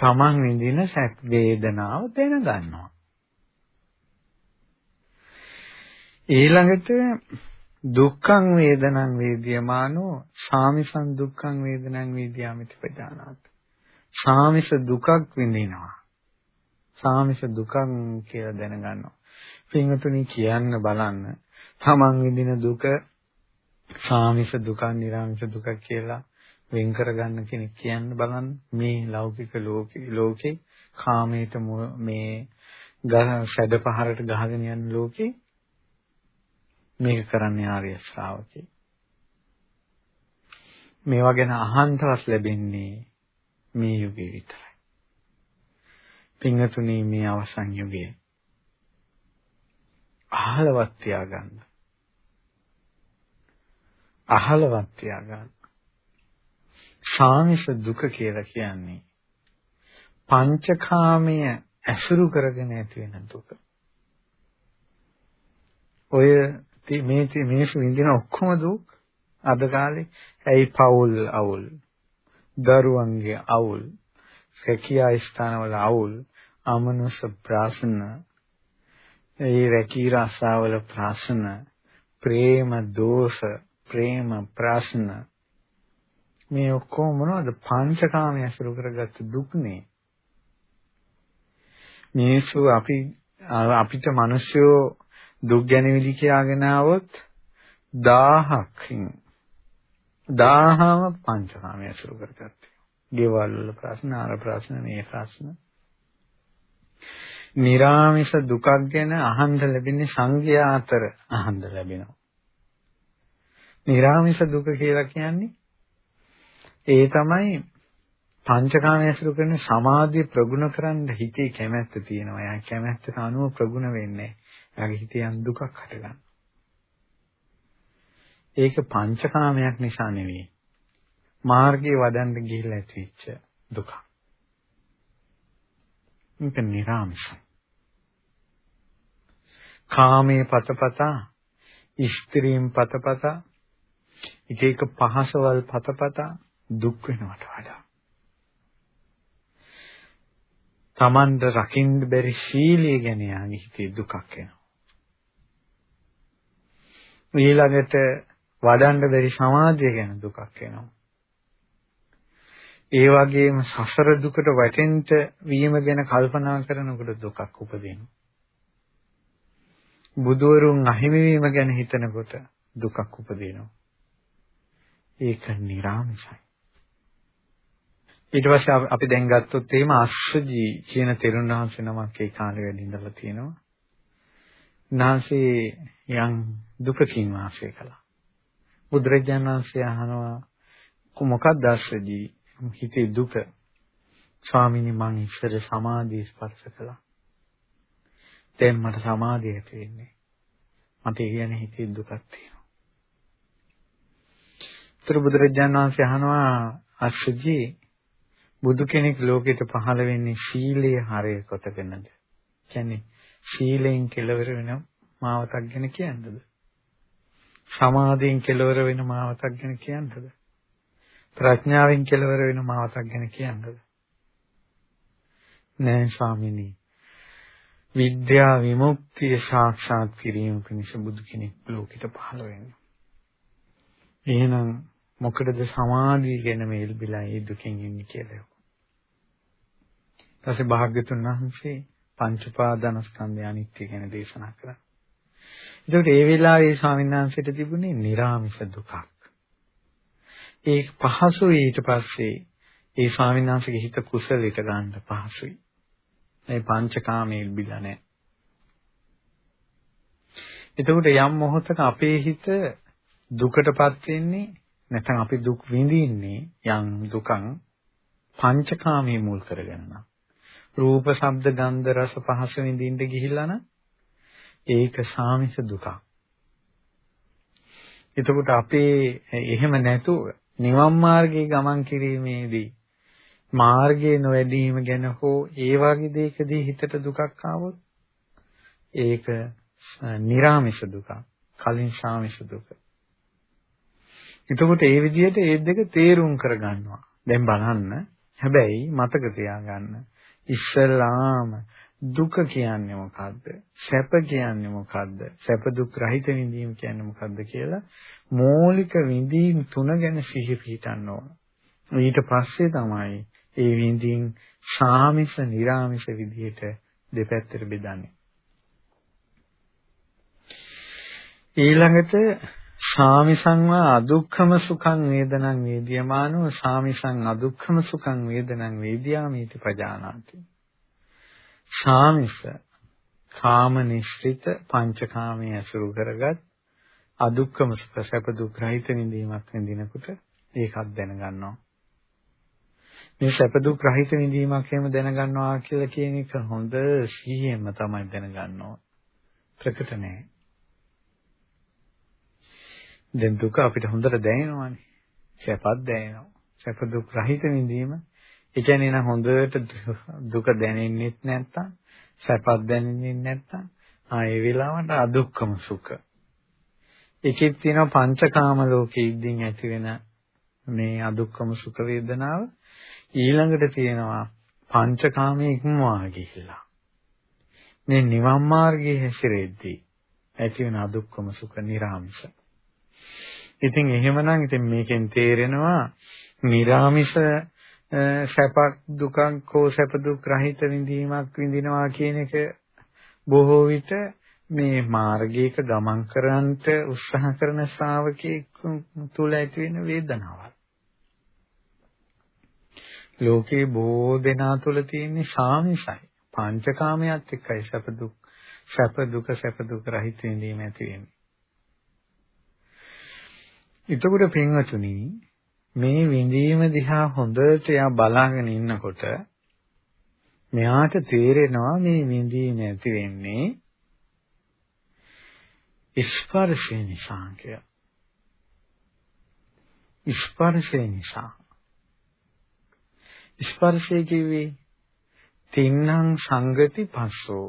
තමන් විඳින සැප වේදනාව දැනගන්නවා. ඊළඟට දුක්ඛං වේදනං වේද්‍යමානෝ සාමිසං දුක්ඛං වේදනං වේද්‍යාමිති පජානාති. සාමිස දුකක් විඳිනවා. සාමිස දුකක් කියලා දැනගන්නවා. පින්වතුනි කියන්න බලන්න. තමන් විඳින දුක සාමිස දුකක්, නිර්ාමිස දුකක් කියලා වෙන් කරගන්න කෙනෙක් කියන්න බලන්න. මේ ලෞකික ලෝකේ ලෝකේ කාමයට මේ සැඩ පහරට ගහගෙන යන ලෝකේ මේක කරන්නේ ආර්ය ශ්‍රාවකේ. මේවා ගැන අහන්තවත් ලැබෙන්නේ මේ යුගයේ විතරයි. පින්වතුනි මේ අවසන් යුගයේ අහලවත් තියාගන්න. අහලවත් තියාගන්න. සාමිෂ දුක කියලා කියන්නේ පංචකාමය ඇසුරු කරගෙන ඇති වෙන දුක. ඔය මේ මිනිස්සු විඳින ඔක්කොම දුක් අද කාලේ ඇයි පවුල් අවුල් දරුවන්ගේ අවුල් රැකියා ස්ථානවල අවුල් අමනුෂ ප්‍රාසන ඒ රැකී රසාවල ප්‍රාසන ප්‍රේම දෝෂ ප්‍රේම ප්‍රාසන. මේ ඔක්කොම මොනවද? පංචකාමය අසුරු කරගත්ත දුක්නේ. මිනිස්සු අපි අපිට මිනිස්සු දුක් ගැනවිලි කියාගෙන આવොත් 1000කින් 1000ම පංචකාමය අසුරු කරගත්තා. ගෙවල් වල ප්‍රශ්න, ආර ප්‍රශ්න, මේ ප්‍රශ්න නිරාමිෂ දුකක් ගැන අහන්න ලැබෙන්නේ සංඝයා අතර අහන්න ලැබෙනවා. නිරාමිෂ දුක කියලා කියන්නේ ඒ තමයි පංචකාමයේ ඇසුරු කරන සමාධිය ප්‍රගුණ කරන්න හිතේ කැමැත්ත තියෙනවා. එයා කැමැත්තට අනුව ප්‍රගුණ වෙන්නේ. එයාගේ හිතේ යම් දුකක් හටගන්න. ඒක පංචකාමයක් නිසා නෙවෙයි. මාර්ගයේ වඩන්න ගිහිල්ලා ඇතිවෙච්ච දුකක්. මේක නිරාමිෂයි. කාමයේ පතපතා ස්ත්‍රීන් පතපතා එක එක පහසවල් පතපතා දුක් වෙනවට වඩා තමන්ට රකින්න බැරි සීලිය ගැන යාගේ හිතේ දුකක් එනවා. ඊළඟට වඩන්න බැරි සමාධිය ගැන දුකක් එනවා. ඒ වගේම සසර දුකට වැටෙන්න වීම ගැන කල්පනා කරනකොට දුකක් උපදිනවා. බුදවරුන් අහිමි වීම ගැන හිතනකොට දුකක් උපදිනවා. ඒක නිර්ආමිසයි. ඊට පස්සේ අපි දැන් ගත්තොත් එහෙම අස්සජී කියන තෙරුණ වහන්සේ නමක් ඒ කාලේ වැඩ ඉඳලා තියෙනවා. උන්වහන්සේ යම් දුකකින් වාසය කළා. බුදුරජාණන් වහන්සේ අහනවා මොකක්ද අස්සජී හිතේ දුක? ස්වාමීනි මං ඉස්සර සමාධිය ස්පර්ශ කළා. දැන් මට සමාධිය ඇති වෙන්නේ. මට ඒ කියන්නේ හිතේ දුකක් තියෙනවා. ඒතර බුදුරජාණන් වහන්සේ අහනවා අශ්‍රජී බුදු කෙනෙක් ලෝකෙට පහළ වෙන්නේ සීලයේ හරය කොටගෙනද? කියන්නේ සීලයෙන් කෙලවර වෙන මාවතක් ගැන කියන්නද? සමාධියෙන් කෙලවර වෙන මාවතක් ගැන කියන්නද? ප්‍රඥාවෙන් කෙලවර වෙන මාවතක් ගැන කියන්නද? නෑ ස්වාමිනී. විද්‍යා විමුක්තිය සාක්ෂාත් කිරීම පිණිස බුදු කෙනෙක් ලෝකෙට පහළ වෙන්නේ. එහෙනම් මොකටද සමාධිය ගැන මෙල්බිලා ඒ දුකෙන් ඉන්නේ කියලා. ඊපස්සේ භාග්‍යතුන් වහන්සේ පංච පාදනස්කන්ධය අනිත්‍ය ගැන දේශනා කළා. ඒකට ඒ වෙලාවේ ස්වාමීන් වහන්සේට තිබුණේ निराமிස දුකක්. ඒ පහසුයි ඊට පස්සේ ඒ ස්වාමීන් වහන්සේගේ හිත කුසලයට ගන්න පහසුයි. මේ පංචකාමයේ ඉල්බිලා නැහැ. එතකොට යම් මොහොතක අපේ හිත දුකටපත් වෙන්නේ නැත්නම් අපි දුක් විඳින්නේ යම් දුකන් පංචකාමයේ මුල් කරගෙන නම් රූප ශබ්ද ගන්ධ රස පහස විඳින්න ගිහිල්ලා නම් ඒක සාමිස දුකක්. එතකොට අපේ එහෙම නැතුව නිවන් මාර්ගයේ ගමන් කිරීමේදී මාර්ගයේ නොවැදීම ගැන හෝ ඒ වගේ දෙයකදී හිතට දුකක් ආවොත් ඒක නිර්ාමිෂ දුක කලින් ශාමිෂ දුක. එතකොට ඒ විදිහට ඒ දෙක තේරුම් කරගන්නවා. දැන් බලන්න. හැබැයි මතක තියාගන්න. ඉස්සලාම දුක කියන්නේ මොකද්ද? සැප කියන්නේ මොකද්ද? සැප දුක් රහිත විඳීම කියන්නේ මොකද්ද කියලා මූලික විඳීම් තුන ගැන සිහි පිහිටන්න ඕන. ඊට පස්සේ තමයි ඒ විඳින් සාමිස නිර්ාමිස විදිහට දෙපැත්තට බෙදන්නේ. ඊළඟට සාමිසං වා අදුක්ඛම සුඛං වේදනං වේදියමානෝ සාමිසං අදුක්ඛම සුඛං වේදනං වේදියාමීති පජානාති. සාමිස කාම නිශ්චිත පංචකාමයේ ඇසුරු කරගත් අදුක්ඛම සුඛ සැප දුක් රහිත විඳීමක් විඳිනකොට ඒකත් දැනගන්නවා. මේ සැප දුක් රහිත විඳීමක් එහෙම දැනගන්නවා කියලා කියන එක හොඳ සිහියෙන්ම තමයි දැනගන්න ඕන. ප්‍රකට නැහැ. දැන් දුක අපිට හොඳට දැනෙනවානේ. සැපත් දැනෙනවා. සැප දුක් රහිත විඳීම. ඒ කියන්නේ නම් හොඳට දුක දැනෙන්නෙත් නැත්තම් සැපත් දැනෙන්නේ නැත්තම් ආ ඒ වෙලාවට අදුක්කම සුඛ. ඒකෙත් තියෙනවා පංචකාම ලෝකෙ ඉදින් ඇති වෙන මේ අදුක්කම සුඛ වේදනාව ඊළඟට තියෙනවා පංචකාමයේ ඉක්මවා ගිහිල්ලා. මේ නිවන් මාර්ගයේ හැසිරෙද්දී ඇති වෙන අදුක්කම සුඛ නිරාමිෂ. ඉතින් එහෙමනම් ඉතින් මේකෙන් තේරෙනවා නිරාමිෂ සැපක් දුකක් හෝ සැප දුක් රහිත විඳීමක් විඳිනවා කියන එක බොහෝ විට මේ මාර්ගයක ගමන් කරන්නට උත්සාහ කරන ශ්‍රාවකෙක් තුල ඇති වෙන වේදනාවක්. ලෝකේ බොහෝ දෙනා තුළ තියෙන සාමිසයි. පංචකාමයට එක්කයි සැප දුක් සැප දුක සැප දුක රහිත වීම ඇති වෙන්නේ. එතකොට පින්වතුනි මේ විඳීම දිහා හොඳට යා බලාගෙන ඉන්නකොට මෙයාට තේරෙනවා මේ විඳීම ඇති වෙන්නේ ස්පර්ශය නිසා කියලා. ස්පර්ශය නිසා. ස්පර්ශය කිව්වේ තින්නම් සංගති පස්සෝ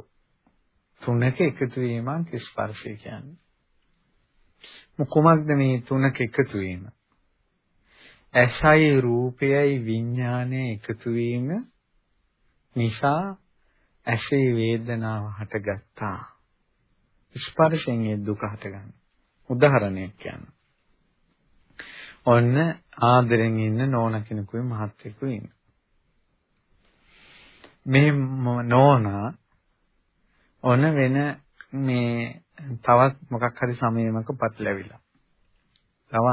තුනක එකතු වීමක් ස්පර්ශය කියන්නේ. මොකමද මේ තුනක එකතු වීම? ඇසයි රූපයයි විඥානය එකතු වීම නිසා ඇසේ වේදනාව හටගත්තා. ස්පර්ශයෙන් ඒ දුක හටගන්න. උදාහරණයක් කියන්න. ඔන්න ආදරෙන් ඉන්න නෝන කෙනෙකුයි මහත්තයෙකුයි ඉන්න. මේ නෝනා ඔන වෙන මේ තවත් මොකක් හරි සමයමක පටලැවිලා. තව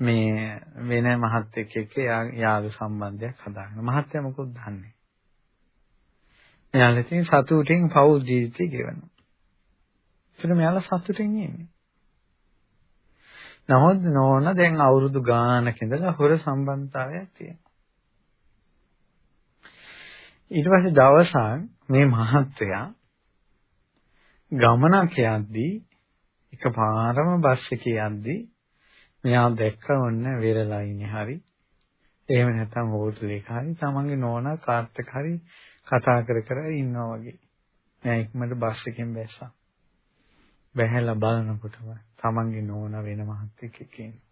මේ වෙන මහත් එක්ක යාළු සම්බන්ධයක් හදාගෙන මහත්ය මොකද දන්නේ. මෙයාලා ඉතින් සතුටින් පෞල් ජීවිතය ගෙවනවා. ඒතර මෙයාලා සතුටින් ඉන්නේ. නමුත් නෝන දැන් අවුරුදු ගානක ඉඳලා හොර සම්බන්ධතාවයක් තියෙනවා. ඊට පස්සේ දවසක් මේ මහත්තයා ගමනක් යද්දී එකපාරම බස් එකේ යද්දි මෙයා දැක්ක ඔන්න වෙරළා ඉන්නේ හරි. එහෙම නැත්නම් හෝටලයක හරි තමන්ගේ නෝනා කාර්ත් එක හරි කතා කර කර ඉන්නවා වගේ. මම ඉක්මනට බස් එකෙන් බැස්සා. බැහැලා බලනකොටම තමන්ගේ නෝනා වෙන මහත්තයෙක් එක්ක ඉන්නවා.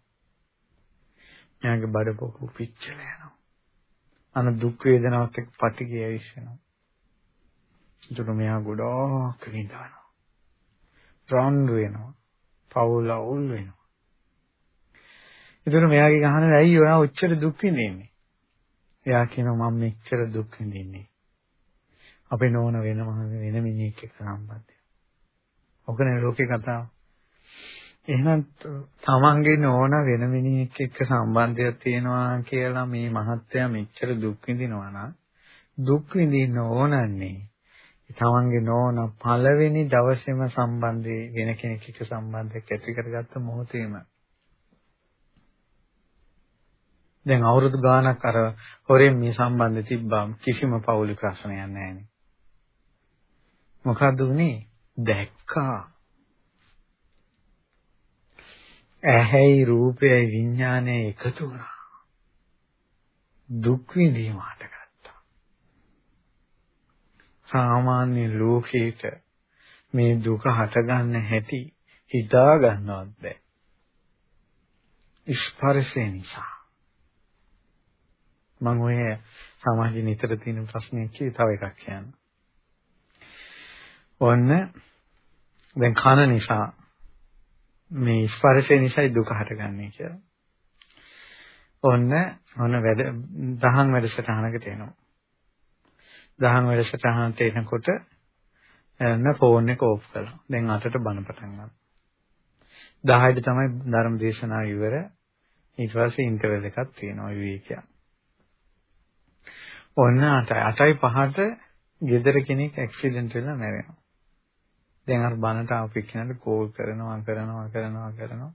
එයාගේ බඩ පොකු පිච්චලා යනවා. අන දුක් වේදනාවක් එක්ක පටිගය විශ්වෙනවා. ඒකට මෙයා ගොඩාක් විඳනවා. රණ්ඩු වෙනවා. පවුල අවුල් වෙනවා. ඒතර මෙයාගේ ගහන ඇයි ඔයා ඔච්චර දුක් විඳින්නේ? එයා කියනවා මම මෙච්චර දුක් විඳින්නේ. අපේ නෝන වෙනම වෙන මිනිහෙක් එක්ක සම්බන්ධය. ඔකනේ ලෝකේ කතාව. එහෙනම් තමන්ගේ නෝන වෙන මිනිහෙක් එක්ක සම්බන්ධයක් තියෙනවා කියලා මේ මහත්තයා මෙච්චර දුක් විඳිනවා නම් දුක් විඳින්න ඕනන්නේ තමන්ගේ නෝන පළවෙනි දවසේම සම්බන්ධේ වෙන කෙනෙක් එක්ක සම්බන්ධයක් ඇති කරගත්ත මොහොතේම. දැන් අවුරුදු ගාණක් අර හොරෙන් මේ සම්බන්ධ තිබ්බම කිසිම පෞලික ප්‍රශ්නයක් නැහැ නේ. මොකද්ද උනේ? දැක්කා. ඇහැයි රූපයයි විඥානයයි එකතු වුණා. දුක් විඳීමකට ගත්තා. සාමාන්‍ය ලෝකේට මේ දුක හටගන්න හැටි හිතා ගන්නවත් බැහැ. ස්පර්ශය නිසා. මම ඔය සමාජයේ නිතර තියෙන ප්‍රශ්නයක් කිය තව එකක් කියන්න. ඔන්න දැන් කන නිසා මේ ස්පර්ශය නිසායි දුක හටගන්නේ කියලා. ඔන්න ඔන්න වැඩ දහම් වැඩසටහනකට එනවා. දහම් වැඩසටහනට එනකොට එන්න ෆෝන් එක ඕෆ් කළා. දැන් අතට බන පටන් ගන්නවා. 10ට තමයි ධර්ම දේශනාව ඉවර. ඊට පස්සේ ඉන්ටර්වල් එකක් තියෙනවා විවේකයක්. ඔන්න 8යි 8යි 5ට ගෙදර කෙනෙක් ඇක්සිඩන්ට් වෙලා මැරෙනවා. දැන් අර බනට ආපු කෙනාට කෝල් කරනවා කරනවා කරනවා කරනවා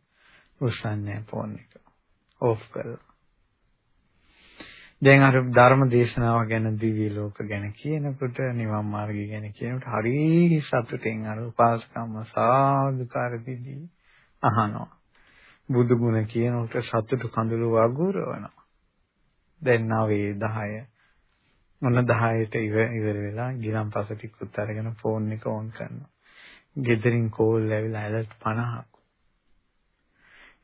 උස්සන්නේ ෆෝන් එක. ඕෆ් කරලා. දැන් අර ධර්ම දේශනාව ගැන දිව්‍ය ලෝක ගැන කියනකොට නිවන් මාර්ගය ගැන කියනකොට හරි සතුටින් අර උපාසකම්ම සාදුකාර දිදී අහනවා. බුදු ගුණ කියනකොට සතුටු කඳුළු වගුරවනවා. දැන් නවයේ 10 මොන 10ට ඉවර වෙලා ගිලම්පස ටිකුත් අරගෙන ෆෝන් එක ඕන් කරනවා. ගෙදරින් කෝල් ඇවිල්ලා ඇලර්ට් 50ක්.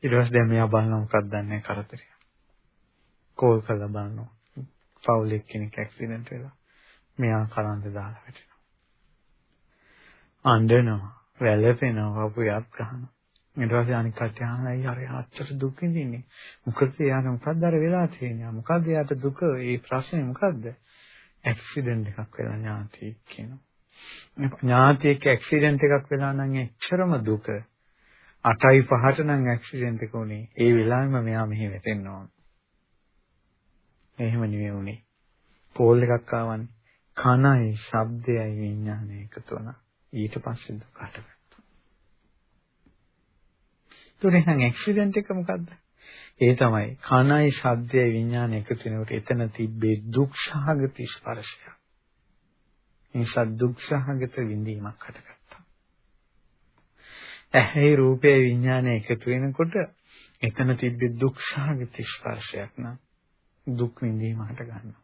ඊට පස්සේ දැන් මෙයා බලනවා මොකක්ද දන්නේ කරදරය. කෝල් කරලා බලනවා. පවුල් එක්කෙනෙක් ඇක්සිඩන්ට් වෙලා. මෙයා කලන්ත දාලා වැටෙනවා. අඬනවා, වැළපෙනවා, වපුයක් ගන්නවා. ඊට පස්සේ අනික් කට්ටිය අහනවා අයිය අර අච්චර දුක් විඳින්නේ. මොකද එයාට මොකක්ද අර වෙලා තියෙන්නේ? මොකද්ද එයාට දුක? ඒ ප්‍රශ්නේ මොකද්ද? ඇක්සිඩන්ට් එකක් වෙලා ඥාති කියනවා. ඥාතියෙක් ඇක්සිඩන්ට් එකක් වෙලා නම් එච්චරම දුක 8යි 5ට නම් ඇක්සිඩන්ට් එක උනේ ඒ වෙලාවෙම මෙයා මෙහි වැටෙන්න ඕන. එහෙම නෙවෙයි උනේ. කෝල් එකක් ආවනේ. කනයි ශබ්දයයි විඥානය එකතු වුණා. ඊට පස්සේ දුක හටගත්තා. තුනේ නම් ඇක්සිඩන්ට් එක මොකද්ද? ඒ තමයි කනයි ශබ්දයයි විඥානය එකතු වෙනකොට එතන තිබ්බේ දුක් සහගත ස්පර්ශයක්. නිසා දුක් සහගත විඳීමක් හටගත්තා. ඇහි රූපේ විඥානය එකතු වෙනකොට එතන තිබ්බ දුක් සහගත ස්පර්ශයක් නම් දුක් විඳීම හට ගන්නවා.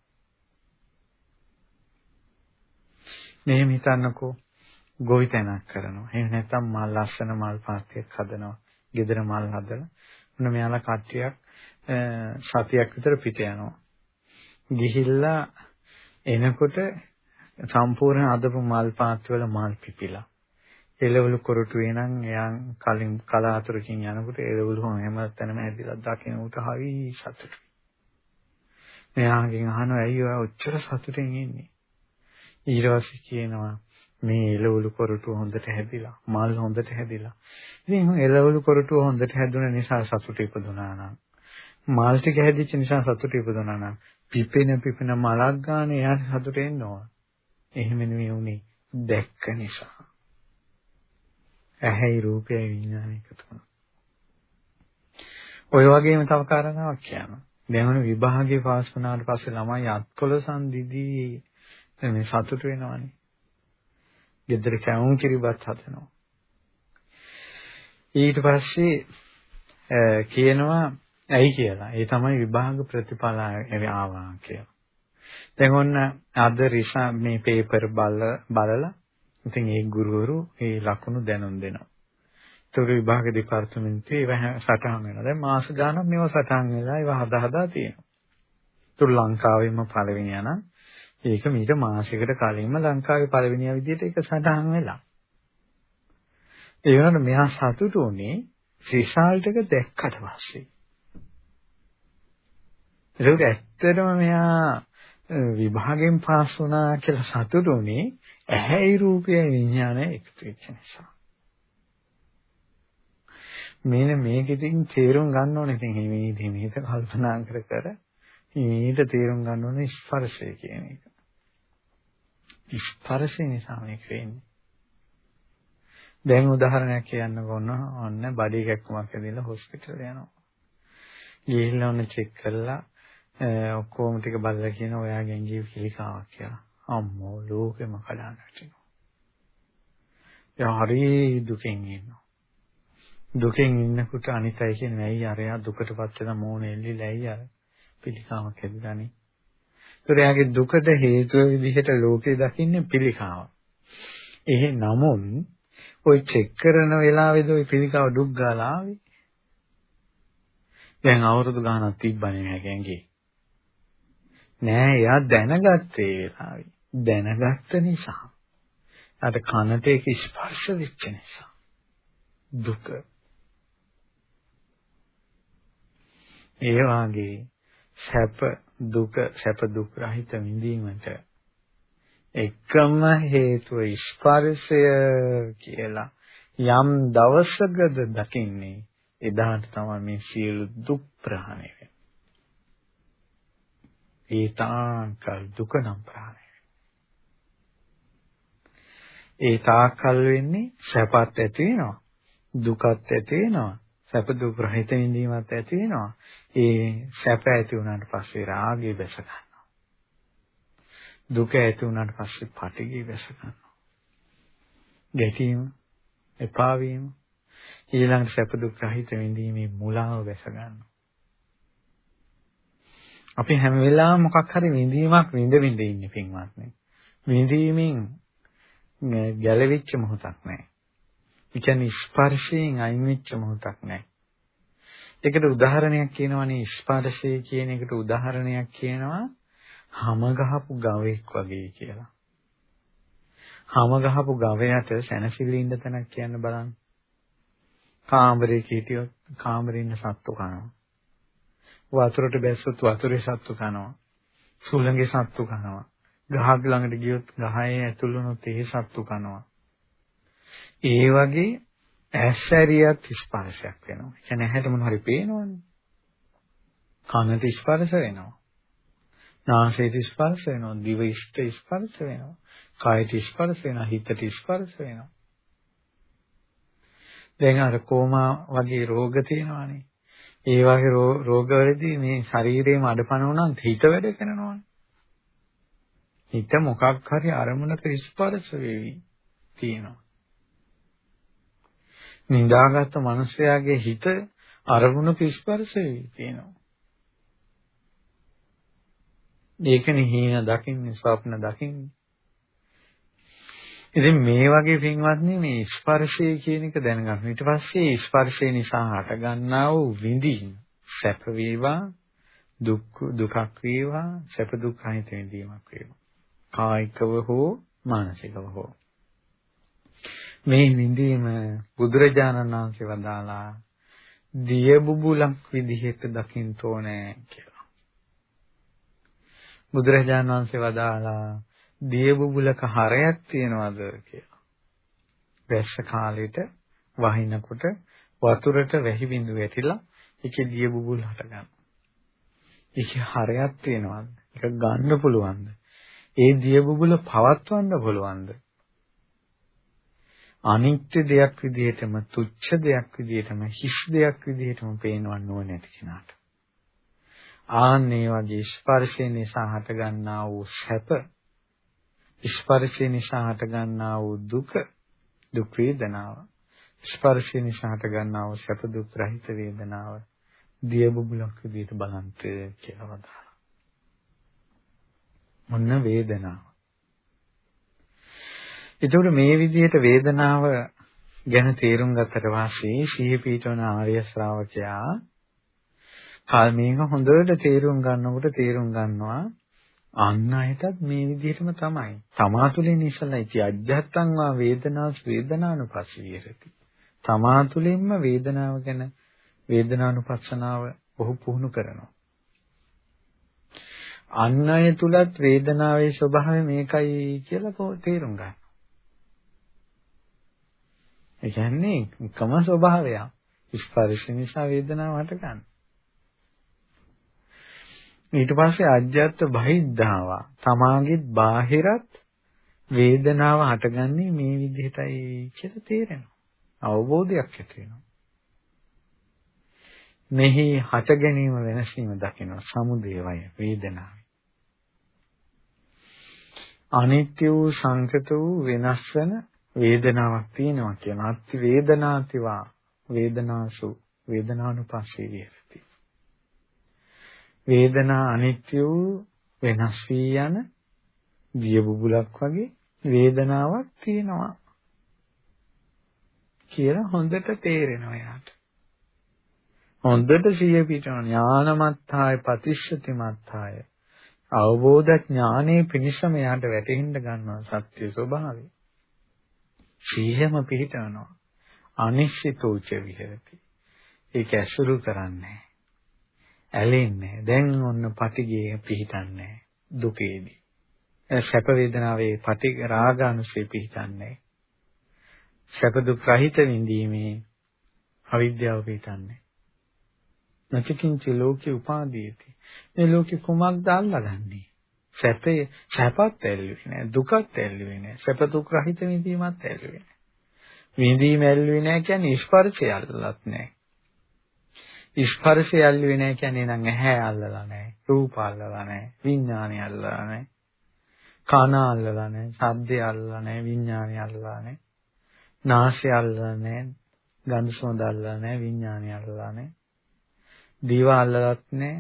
මෙහෙම හිතන්නකෝ ගොවිතැනක් කරනවා. එහෙම නැත්නම් මල් ලස්සන මල් පාත්තියක් හදනවා. ගෙදර මල් හදලා මොන මෙයාලා කට්ටියක් සතියක් විතර පිට යනවා. ගිහිල්ලා එනකොට සම්පූර්ණ අදපු මල් පාත්වල මල් පිපිලා. එළවලු කොරටුවේ නම් එයන් කලින් කලාතුරකින් යනකොට එළවලු හැම තැනම ඇදිලා දකින්න උට හරි සතුටුයි. මෙයාගෙන් අහනවා ඇයි ඔයා ඔච්චර සතුටින් ඉන්නේ? ඊට පස්සේ කියනවා මේ එළවලු කොරටුව හොඳට හැදිලා, මල් හොඳට හැදිලා. ඉතින් එළවලු කොරටුව හොඳට හැදුන නිසා සතුට ඉපදුනා නම් මල් ටික හැදිච්ච නිසා සතුට ඉපදුනා නම් පිපෙන පිපෙන මලක් ගන්න එයාට සතුට එන්න ඕන. එහෙම නෙවෙයි උනේ දැක්ක නිසා. ඇහැයි රූපයයි විඥානය එකතු වුණා. ඔය වගේම තව කාරණාවක් කියනවා. දැන් ඔන විභාගයේ පාස් වුණාට පස්සේ ළමයි අත්කොල සංදිදී මේ සතුට වෙනවනේ. ගෙදර කැවුම් කිරිබත් හදනවා. ඊට පස්සේ කියනවා ඇයි කියලා. ඒ තමයි විභාග ප්‍රතිඵල ආවා කියලා. දැන් ඔන්න අද රිසා මේ පේපර් බලලා ඉතින් ඒ ගුරුවරු ඒ ලකුණු දැනුම් දෙනවා. ඒතර විභාග දෙපාර්තමේන්තුවේ ඒව සටහන් වෙනවා. දැන් මාස ගානක් මේව සටහන් වෙලා ඒව හදා හදා තියෙනවා. ඒතර ලංකාවෙම පළවෙනි යන ඒක මීට මාසයකට කලින්ම ලංකාවේ පළවෙනියා විදිහට ඒක සටහන් වෙලා. ඒ වෙනකොට මෙයා සතුටු උනේ රිසල්ට් එක දැක්කට පස්සේ. ඒක ඇත්තටම මෙයා විභාගයෙන් පාස් වුණා කියලා සතුටු උනේ ඇහැයි රූපයයි විඥානය එකතු වෙච්ච නිසා. මේන මේකෙදින් තේරුම් ගන්න ඕනේ ඉතින් මේ හිමීට කල්පනා කර කර හිමීට තේරුම් ගන්න ඕනේ ස්පර්ශය කියන එක. ස්පර්ශය නිසා මේක වෙන්නේ. දැන් උදාහරණයක් කියන්න ඕන ඔන්න බඩේ කැක්කමක් ඇදලා හොස්පිටල් යනවා. ගිහිල්ලා ඔන්න චෙක් කරලා ඔක්කොම ටික බලලා කියන ඔයාගේ ඇඟේ පිළිකාවක් කියලා. අම්මෝ ලෝකෙම කඩාන වැටෙනවා. එයා හරි දුකෙන් ඉන්නවා. දුකෙන් ඉන්නකොට අනිතයි කියන්නේ ඇයි අරයා දුකටපත් වෙන මෝනේ එල්ලිලා ඇයි අර පිළිකාවක් ඇදලානේ. ඒතර එයාගේ දුකට හේතුව විදිහට ලෝකේ දකින්නේ පිළිකාව. එහෙ නමුත් ওই චෙක් කරන වෙලාවේද ওই පිළිකාව දුක් ගාලා ආවේ. දැන් අවුරුදු ගානක් තිබ්බනේ නැගෙන්ගේ. නෑ එයා දැනගත්තේ වෙලාවේ. දැනගත්ත නිසා. අර කනට ඒක ස්පර්ශ වෙච්ච නිසා. දුක. ඒ වාගේ සැප දුක සැප දුක් රහිත විඳීමට එකම හේතුව ස්පර්ශය කියලා යම් දවසකද දකින්නේ එදාට තමයි මේ සියලු දුක් ප්‍රහාණය වෙන්නේ. ඒ තාකල් දුක නම් ප්‍රහාණය ඒ තාකල් වෙන්නේ සැපත් ඇති වෙනවා. දුකත් ඇති වෙනවා. සැප දුක් රහිත විඳීමත් ඇති වෙනවා. ඒ සැප ඇති වුණාට පස්සේ රාගය බැස ගන්නවා. දුක ඇති වුණාට පස්සේ පටිගය වැස ගන්නවා. ගැටීම, එපා වීම, ඊළඟට සැප දුක් රහිත විඳීමේ මුලාව වැස ගන්නවා. අපි හැම වෙලාවෙම මොකක් හරි විඳීමක් විඳ විඳ ඉන්නේ පින්වත්නි. විඳීමෙන් ගැලවිච්ච මොහොතක් නැහැ. ඒ කියන්නේ ස්පර්ශයෙන් අයින් වෙච්ච මොහොතක් නැහැ. ඒකට උදාහරණයක් කියනවනේ ස්පර්ශය කියන එකට උදාහරණයක් කියනවා හැම ගහපු ගවයෙක් වගේ කියලා. හැම ගහපු ගවයාට සැනසෙල්ල ඉන්න තැනක් කියන්න බලන්න. කාමරේ හිටියොත් කාමරේ ඉන්න සත්තු කනවා. වතුරට බැස්සොත් වතුරේ සත්තු කනවා. සුළඟේ සත්තු කනවා. ගහක් ළඟට ගියොත් ගහේ ඇතුළු වුණොත් ඒ සත්තු කනවා. ඒ වගේ ඇස්සරියත් ස්පර්ශයක් වෙනවා. ඒ කියන්නේ ඇහැට මොන හරි පේනවනේ. කනට ස්පර්ශ වෙනවා. නාසයට ස්පර්ශ වෙනවා, දිවට ස්පර්ශ වෙනවා, කායට ස්පර්ශ වෙනවා, හිතට ස්පර්ශ වෙනවා. දැන් අර කෝමා වගේ රෝග තියෙනවානේ. ඒ වගේ රෝගවලදී මේ ශරීරේම අඩපණ වුණා හිත වැඩ කරනවානේ. හිත මොකක් හරි අරමුණක ස්පර්ශ වෙවි තියෙනවා. නිදාගත්ත මිනිසයාගේ හිත අරමුණක ස්පර්ශ වෙවි තියෙනවා. ඒකනේ හීන දකින්නේ ස්වප්න දකින්නේ. ඉතින් මේ වගේ පින්වත්නි මේ ස්පර්ශය කියන එක දැනගන්න. ඊට පස්සේ ස්පර්ශය නිසා හටගන්නා වූ විඳින් සැප වේවා දුක් දුකක් වේවා සැප දුක් රහිත විඳීමක් වේවා. කායිකව හෝ මානසිකව හෝ. මේ විඳීම බුදුරජාණන් වහන්සේ වදාලා දිය බුබුලක් විදිහට දකින්න ඕනේ කියලා. බුදුරජාණන් වහන්සේ වදාලා දිය බුබුලක හරයක් තියනවාද කියලා. වැස්ස කාලෙට වහිනකොට වතුරට වැහි බිඳු වැටිලා ඒකේ දිය බුබුල් හටගන්නවා. ඒකේ හරයක් තියනවාද? ඒක ගන්න පුළුවන්ද? ඒ දිය බුබුල පවත්වන්න පුළුවන්ද? අනිත්‍ය දෙයක් විදිහටම තුච්ඡ දෙයක් විදිහටම හිස් දෙයක් විදිහටම පේනවන්න ඕනේ නැති කෙනාට. ආන්නේ වගේ ස්පර්ශය නිසා හටගන්නා වූ සැප ස්පර්ශය නිසා හටගන්නා වූ දුක දුක් වේදනාව ස්පර්ශය නිසා හට ගන්නා වූ සැප දුක් රහිත වේදනාව දිය බුබුලක් විදිහට බලන්ත කියලා වදාළා. මොන වේදනාව. ඒතකොට මේ විදිහට වේදනාව ගැන තේරුම් ගත්තට පස්සේ සිහිය පීඨවන ආර්ය ශ්‍රාවකයා කාර්මීක හොඳට තේරුම් ගන්නකොට තේරුම් ගන්නවා අන් අයටත් මේ විදිහටම තමයි. තමා තුළින් ඉස්සලා ඉති අජ්ජත්තං වා වේදනාස් වේදනානුපස්සී විහෙරති. තමා තුළින්ම වේදනාව ගැන වේදනානුපස්සනාව ඔහු පුහුණු කරනවා. අන් අය තුලත් වේදනාවේ ස්වභාවය මේකයි කියලා තේරුම් ගන්න. ඒ කියන්නේ එකම ස්වභාවය. ස්පර්ශ නිසා වේදනාව හට ගන්න. ඊට පස්සේ අජ්ජත් බහිද්ධාව තමාගේත් බාහිරත් වේදනාව හටගන්නේ මේ විදිහටයි කියලා තේරෙනවා. අවබෝධයක් ඇති වෙනවා. මෙහි හට ගැනීම වෙනස් වීම දකිනවා සමුදේ වය වේදනාවයි. අනිත්‍ය වූ සංකත වූ වෙනස් වෙන වේදනාවක් තියෙනවා කියන අත්ති වේදනාතිවා වේදනාසු වේදනානුපස්සී විහෙරති වේදනා අනිත්‍ය වූ වෙනස් වී යන දිය බුබුලක් වගේ වේදනාවක් තියෙනවා කියලා හොඳට තේරෙනවා යාට හොඳට සිය පිටන ඥානමත්තාය පතිශ්ශතිමත්තාය අවබෝධ ඥානයේ පිණිසම යාට වැටහෙන්න ගන්නවා සත්‍ය ස්වභාවය සිහියම පිහිටවනවා. අනිශ්චිතෝච විහෙරති. ඒක ඇසුරු කරන්නේ ඇලෙන්නේ දැන් ඔන්න පටිගියේ පිහිටන්නේ දුකේදී. සැප වේදනාවේ පටි රාගානුසය පිහිටන්නේ. සැප දුක් රහිත විඳීමේ අවිද්‍යාව පිහිටන්නේ. නැචකින්ච ලෝකේ උපාදීයති. මේ ලෝකේ කුමක්ද අල්ලගන්නේ? සැපේ සැපත් ඇල්ලුවේ නෑ දුකත් ඇල්ලුවේ නෑ සැප දුක් රහිත විඳීමත් ඇල්ලුවේ නෑ විඳීම ඇල්ලුවේ නෑ කියන්නේ ස්පර්ශය අල්ලලත් නෑ ස්පර්ශය ඇල්ලුවේ නෑ කියන්නේ නම් ඇහැ අල්ලලා නෑ රූප අල්ලලා නෑ විඥානය අල්ලලා නෑ කන අල්ලලා නෑ ශබ්දය අල්ලලා නෑ විඥානය අල්ලලා නෑ නාසය අල්ලලා නෑ ගන්ධ සුවඳ අල්ලලා නෑ විඥානය අල්ලලා නෑ දිව අල්ලලත් නෑ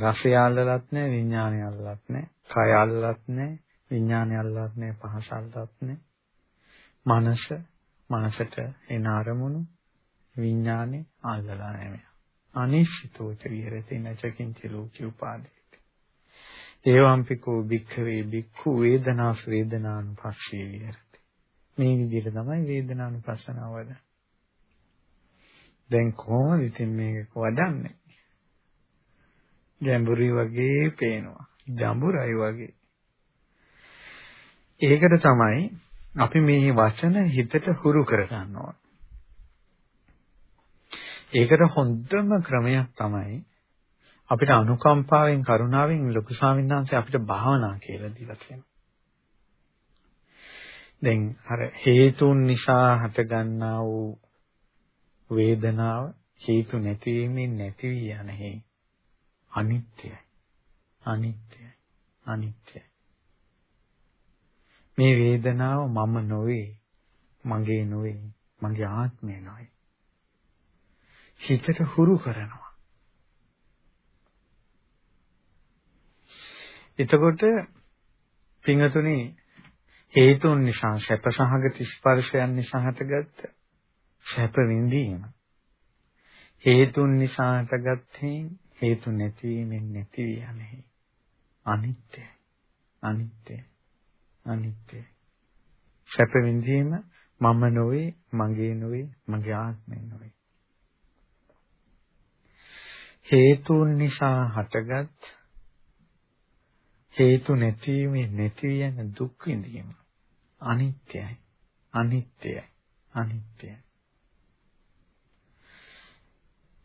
රසය අල්ලලත් නැහැ විඥානය අල්ලලත් නැහැ කය අල්ලලත් නැහැ විඥානය අල්ලලත් නැහැ පහස අල්ලලත් නැහැ. මනස මනසට එන අරමුණු විඥානේ අල්ලලා නැහැ අනිශ්චිතෝච විහෙරති නචකින්ච ලෝකී උපාදීති ඒවම්පිකෝ භික්ඛවේ භික්ඛු වේදනාස් වේදනානුපස්සී විහෙරති මේ විදිහට තමයි වේදනානුපස්සනාව වඩන්නේ දැන් කොහොමද ඉතින් මේක වඩන්නේ ගැඹුරුයි වගේ පේනවා. ජඹුරයි වගේ. ඒකට තමයි අපි මේ වචන හිතට හුරු කර ගන්නවා. ඒකට හොඳම ක්‍රමයක් තමයි අපිට අනුකම්පාවෙන් කරුණාවෙන් ලොකු ස්වාමීන් වහන්සේ අපිට භාවනා කියලා දීලා තියෙනවා. දැන් අර හේතුන් නිසා හටගන්නා වූ වේදනාව හේතු නැතිවීමෙන් නැති වී යන හේ අනිත්‍යයි. අනිත්‍යයි. අනිත්‍යයි. මේ වේදනාව මම නොවේ. මගේ නොවේ. මගේ ආත්මය නොවේ. හිතට හුරු කරනවා. එතකොට පිංගතුනි හේතුන් නිසා සැපසහගත ස්පර්ශයන් නිසා හටගත්ත සැප විඳීම. හේතුන් නිසා හටගත්තේ හේතු නැතිවීමෙන් නැති යන්නේ. අනිත්‍යයි. අනිත්‍යයි. අනිත්‍යයි. සැප විඳීම මම නොවේ මගේ නොවේ මගේ ආත්මය නොවේ. හේතුන් නිසා හටගත් හේතු නැතිවීමෙන් නැති යන දුක් විඳීම අනිත්‍යයි. අනිත්‍යයි. අනිත්‍යයි.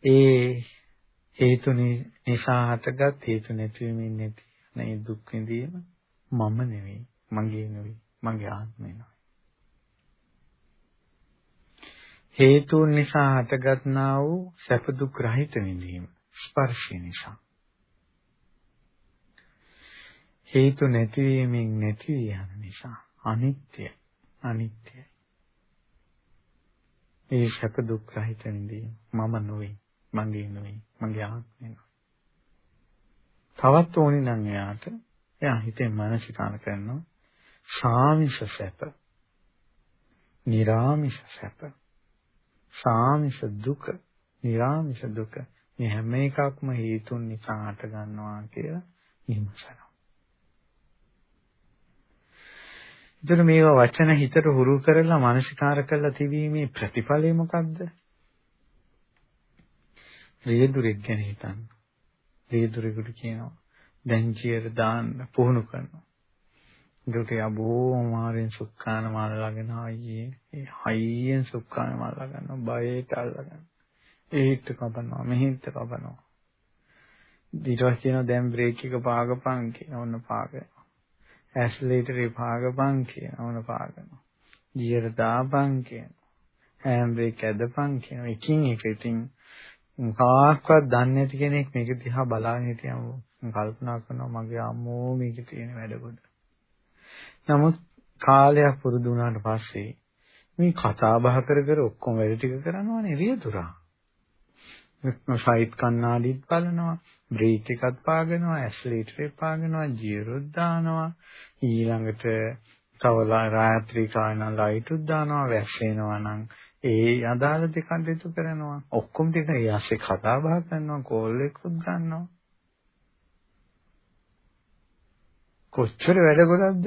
ඒ හේතු නිසා හටගත් හේතු නැතිවීමෙන් නැති නේ දුක් විඳීම මම නෙවෙයි මගේ නෙවෙයි මගේ ආත්මය නෙවෙයි. හේතුන් නිසා හටගත්නා වූ සැප දුක් රහිත විඳීම. ස්පර්ශය නිසා හේතු නැතිවීමෙන් නැති යන නිසා අනිත්‍යයි අනිත්‍යයි ඒ සැප දුක් රහිත විඳීම මම නොවේ මගේ නෙවෙයි මගේ ආත්මය නෙවෙයි. තවත් ඕනි නම් එයාට එයා හිතෙන් මානසිකාන කරනවා සාමිෂ සැප. නිරාමිෂ සැප. සාමිෂ දුක, නිරාමිෂ දුක. මේ හැම එකක්ම හේතුන් නිසා හට ගන්නවා කියලා විමසනවා. එතකොට මේවා වචන හිතට හුරු කරලා මානසිකාර කරලා තිබීමේ ප්‍රතිඵලය මොකද්ද? රියදුරෙක් ගැන හිතන්න. රියදුරෙකුට කියනවා දැන් ජීර දාන්න පුහුණු කරනවා. ඒකට යබෝ මාරෙන් සුක්කාන මාළලාගෙන ආයේ ඒ හයියෙන් සුක්කාන මාළලා ගන්නවා බයට අල්ලගන්න. ඒත් කපනවා මෙහෙත් කපනවා. ඊට පස්සේ කියනවා දැන් බ්‍රේක් එක පාගපන් කියන ඔන්න පාගනවා. ඇස්ලේටරේ පාගපන් කියන ඔන්න පාගනවා. ජීර දාපන් කියන. හෑම් බ්‍රේක් ඇදපන් කියන. එකින් එක ඉතින් මොකක්වත් දන්නේ නැති කෙනෙක් මේක දිහා බලාගෙන හිටියම කල්පනා කරනවා මගේ අම්මෝ මේකේ තියෙන වැඩකොඩ. නමුත් කාලයක් පුරුදු වුණාට පස්සේ මේ කතා බහ කර කර ඔක්කොම වැඩ ටික කරනවානේ රියදුරා. [laughs] සයිඩ් කණ්ණාඩිත් බලනවා, බ්‍රේක් එකත් පාගනවා, ඇක්සලරේටර් එක පාගනවා, ජීරොත් දානවා, ඊළඟට තවලා රාත්‍රී කාලේ ලයිටුත් දානවා, වැස්සෙනවා නම් ඒ අදාළ දෙක කටයුතු කරනවා. ඔක්කොම ටික ඊයස්සේ කතා බහ කරනවා, කෝල් එකකුත් ගන්නවා. කොච්චර වැඩ ගොඩක්ද?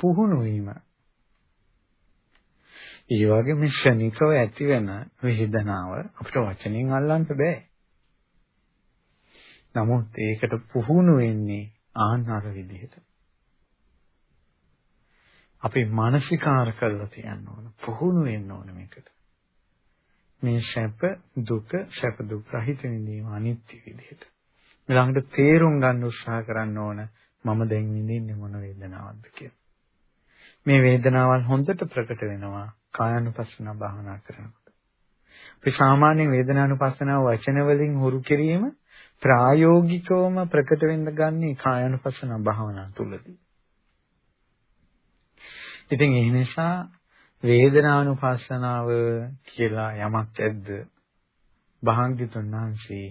පුහුණු වීම. ඒ වගේ මේ ශනිකව ඇති වෙන වේදනාව අපිට වචනෙන් අල්ලන්න බෑ. නමුත් ඒකට පුහුණු වෙන්නේ ආහාර විදිහට. අපි මානසිකාර කරලා තියන්න ඕන. පුහුණු වෙන්න ඕන මේකට. මේ සැප දුක සැප දුක් රහිත විඳීම අනිත්‍ය විදිහට. ඊළඟට තේරුම් ගන්න උත්සාහ කරන්න ඕන මම දැන් විඳින්නේ මොන වේදනාවක්ද කියලා. මේ වේදනාවල් හොඳට ප්‍රකට වෙනවා කායानुපස්සන භාවනා කරනකොට. අපි සාමාන්‍ය වේදනානුපස්සනාව වචන වලින් හුරු කිරීම ප්‍රායෝගිකවම ප්‍රකට වෙන්න ගන්නේ කායानुපස්සන භාවනා තුලදී. ඉතින් ඒ නිසා වේදනානුපස්සනාව කියලා යමක් ඇද්ද? භාග්‍යතුන් වහන්සේ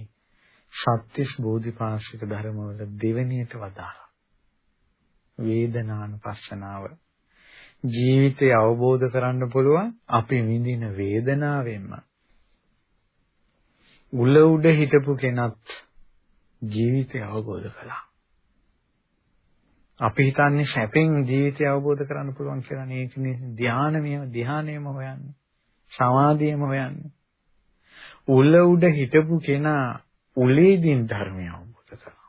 සත්‍තිස් බෝධිපාශික ධර්මවල දෙවෙනියට වදාළා. වේදනානුපස්සනාව ජීවිතය අවබෝධ කරන්න පුළුවන් අපි විඳින වේදනාවෙන්ම උල උඩ හිටපු කෙනත් ජීවිතය අවබෝධ කළා. අපි හිතන්නේ සැපෙන් ජීවිතය අවබෝධ කරන්න පුළුවන් කියලා නේ ඒකනේ ධානයම ධානයම හොයන්නේ. සමාධියම හොයන්නේ. උල උඩ හිටපු කෙනා උලේදීන් ධර්මය අවබෝධ කරා.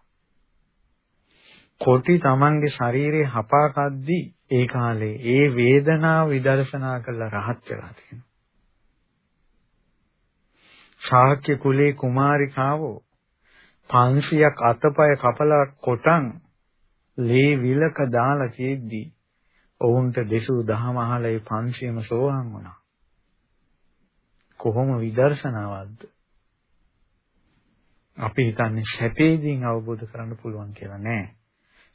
කොටි තමන්ගේ ශරීරේ හපා කද්දී ඒ කාලේ ඒ වේදනාව විදර්ශනා කරලා රහත් වෙලා තියෙනවා. ශාක්‍ය කුලේ කුමාරිකාවෝ 500ක් අතපය කපලා කොටන් ලේ විලක දාලා තියෙද්දි ඔවුන්ට දෙසූ දහම අහලා ඒ 500ම සෝවාන් වුණා. කොහොම විදර්ශනාවක්ද? අපි හිතන්නේ සැපේදීන් අවබෝධ කරන්න පුළුවන් කියලා නෑ.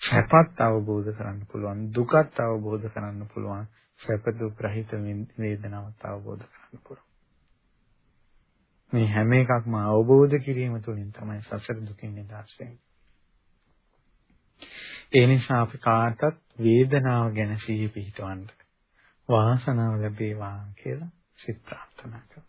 සැපත් අවබෝධ කරන්න පුළුවන්, දුකත් අවබෝධ කරන්න පුළුවන්, සැප දුක් රහිත වේදනාවත් අවබෝධ කරන්න පුළුවන්. මේ හැම එකක්ම අවබෝධ කිරීම තුළින් තමයි සසර දුකින් නිදහස් වෙන්නේ. ඒ නිසා අපි කාටත් වේදනාව ගැන සිහි පිහිටවන්න වාසනාව ලැබේවා කියලා සිත ප්‍රාර්ථනා කරනවා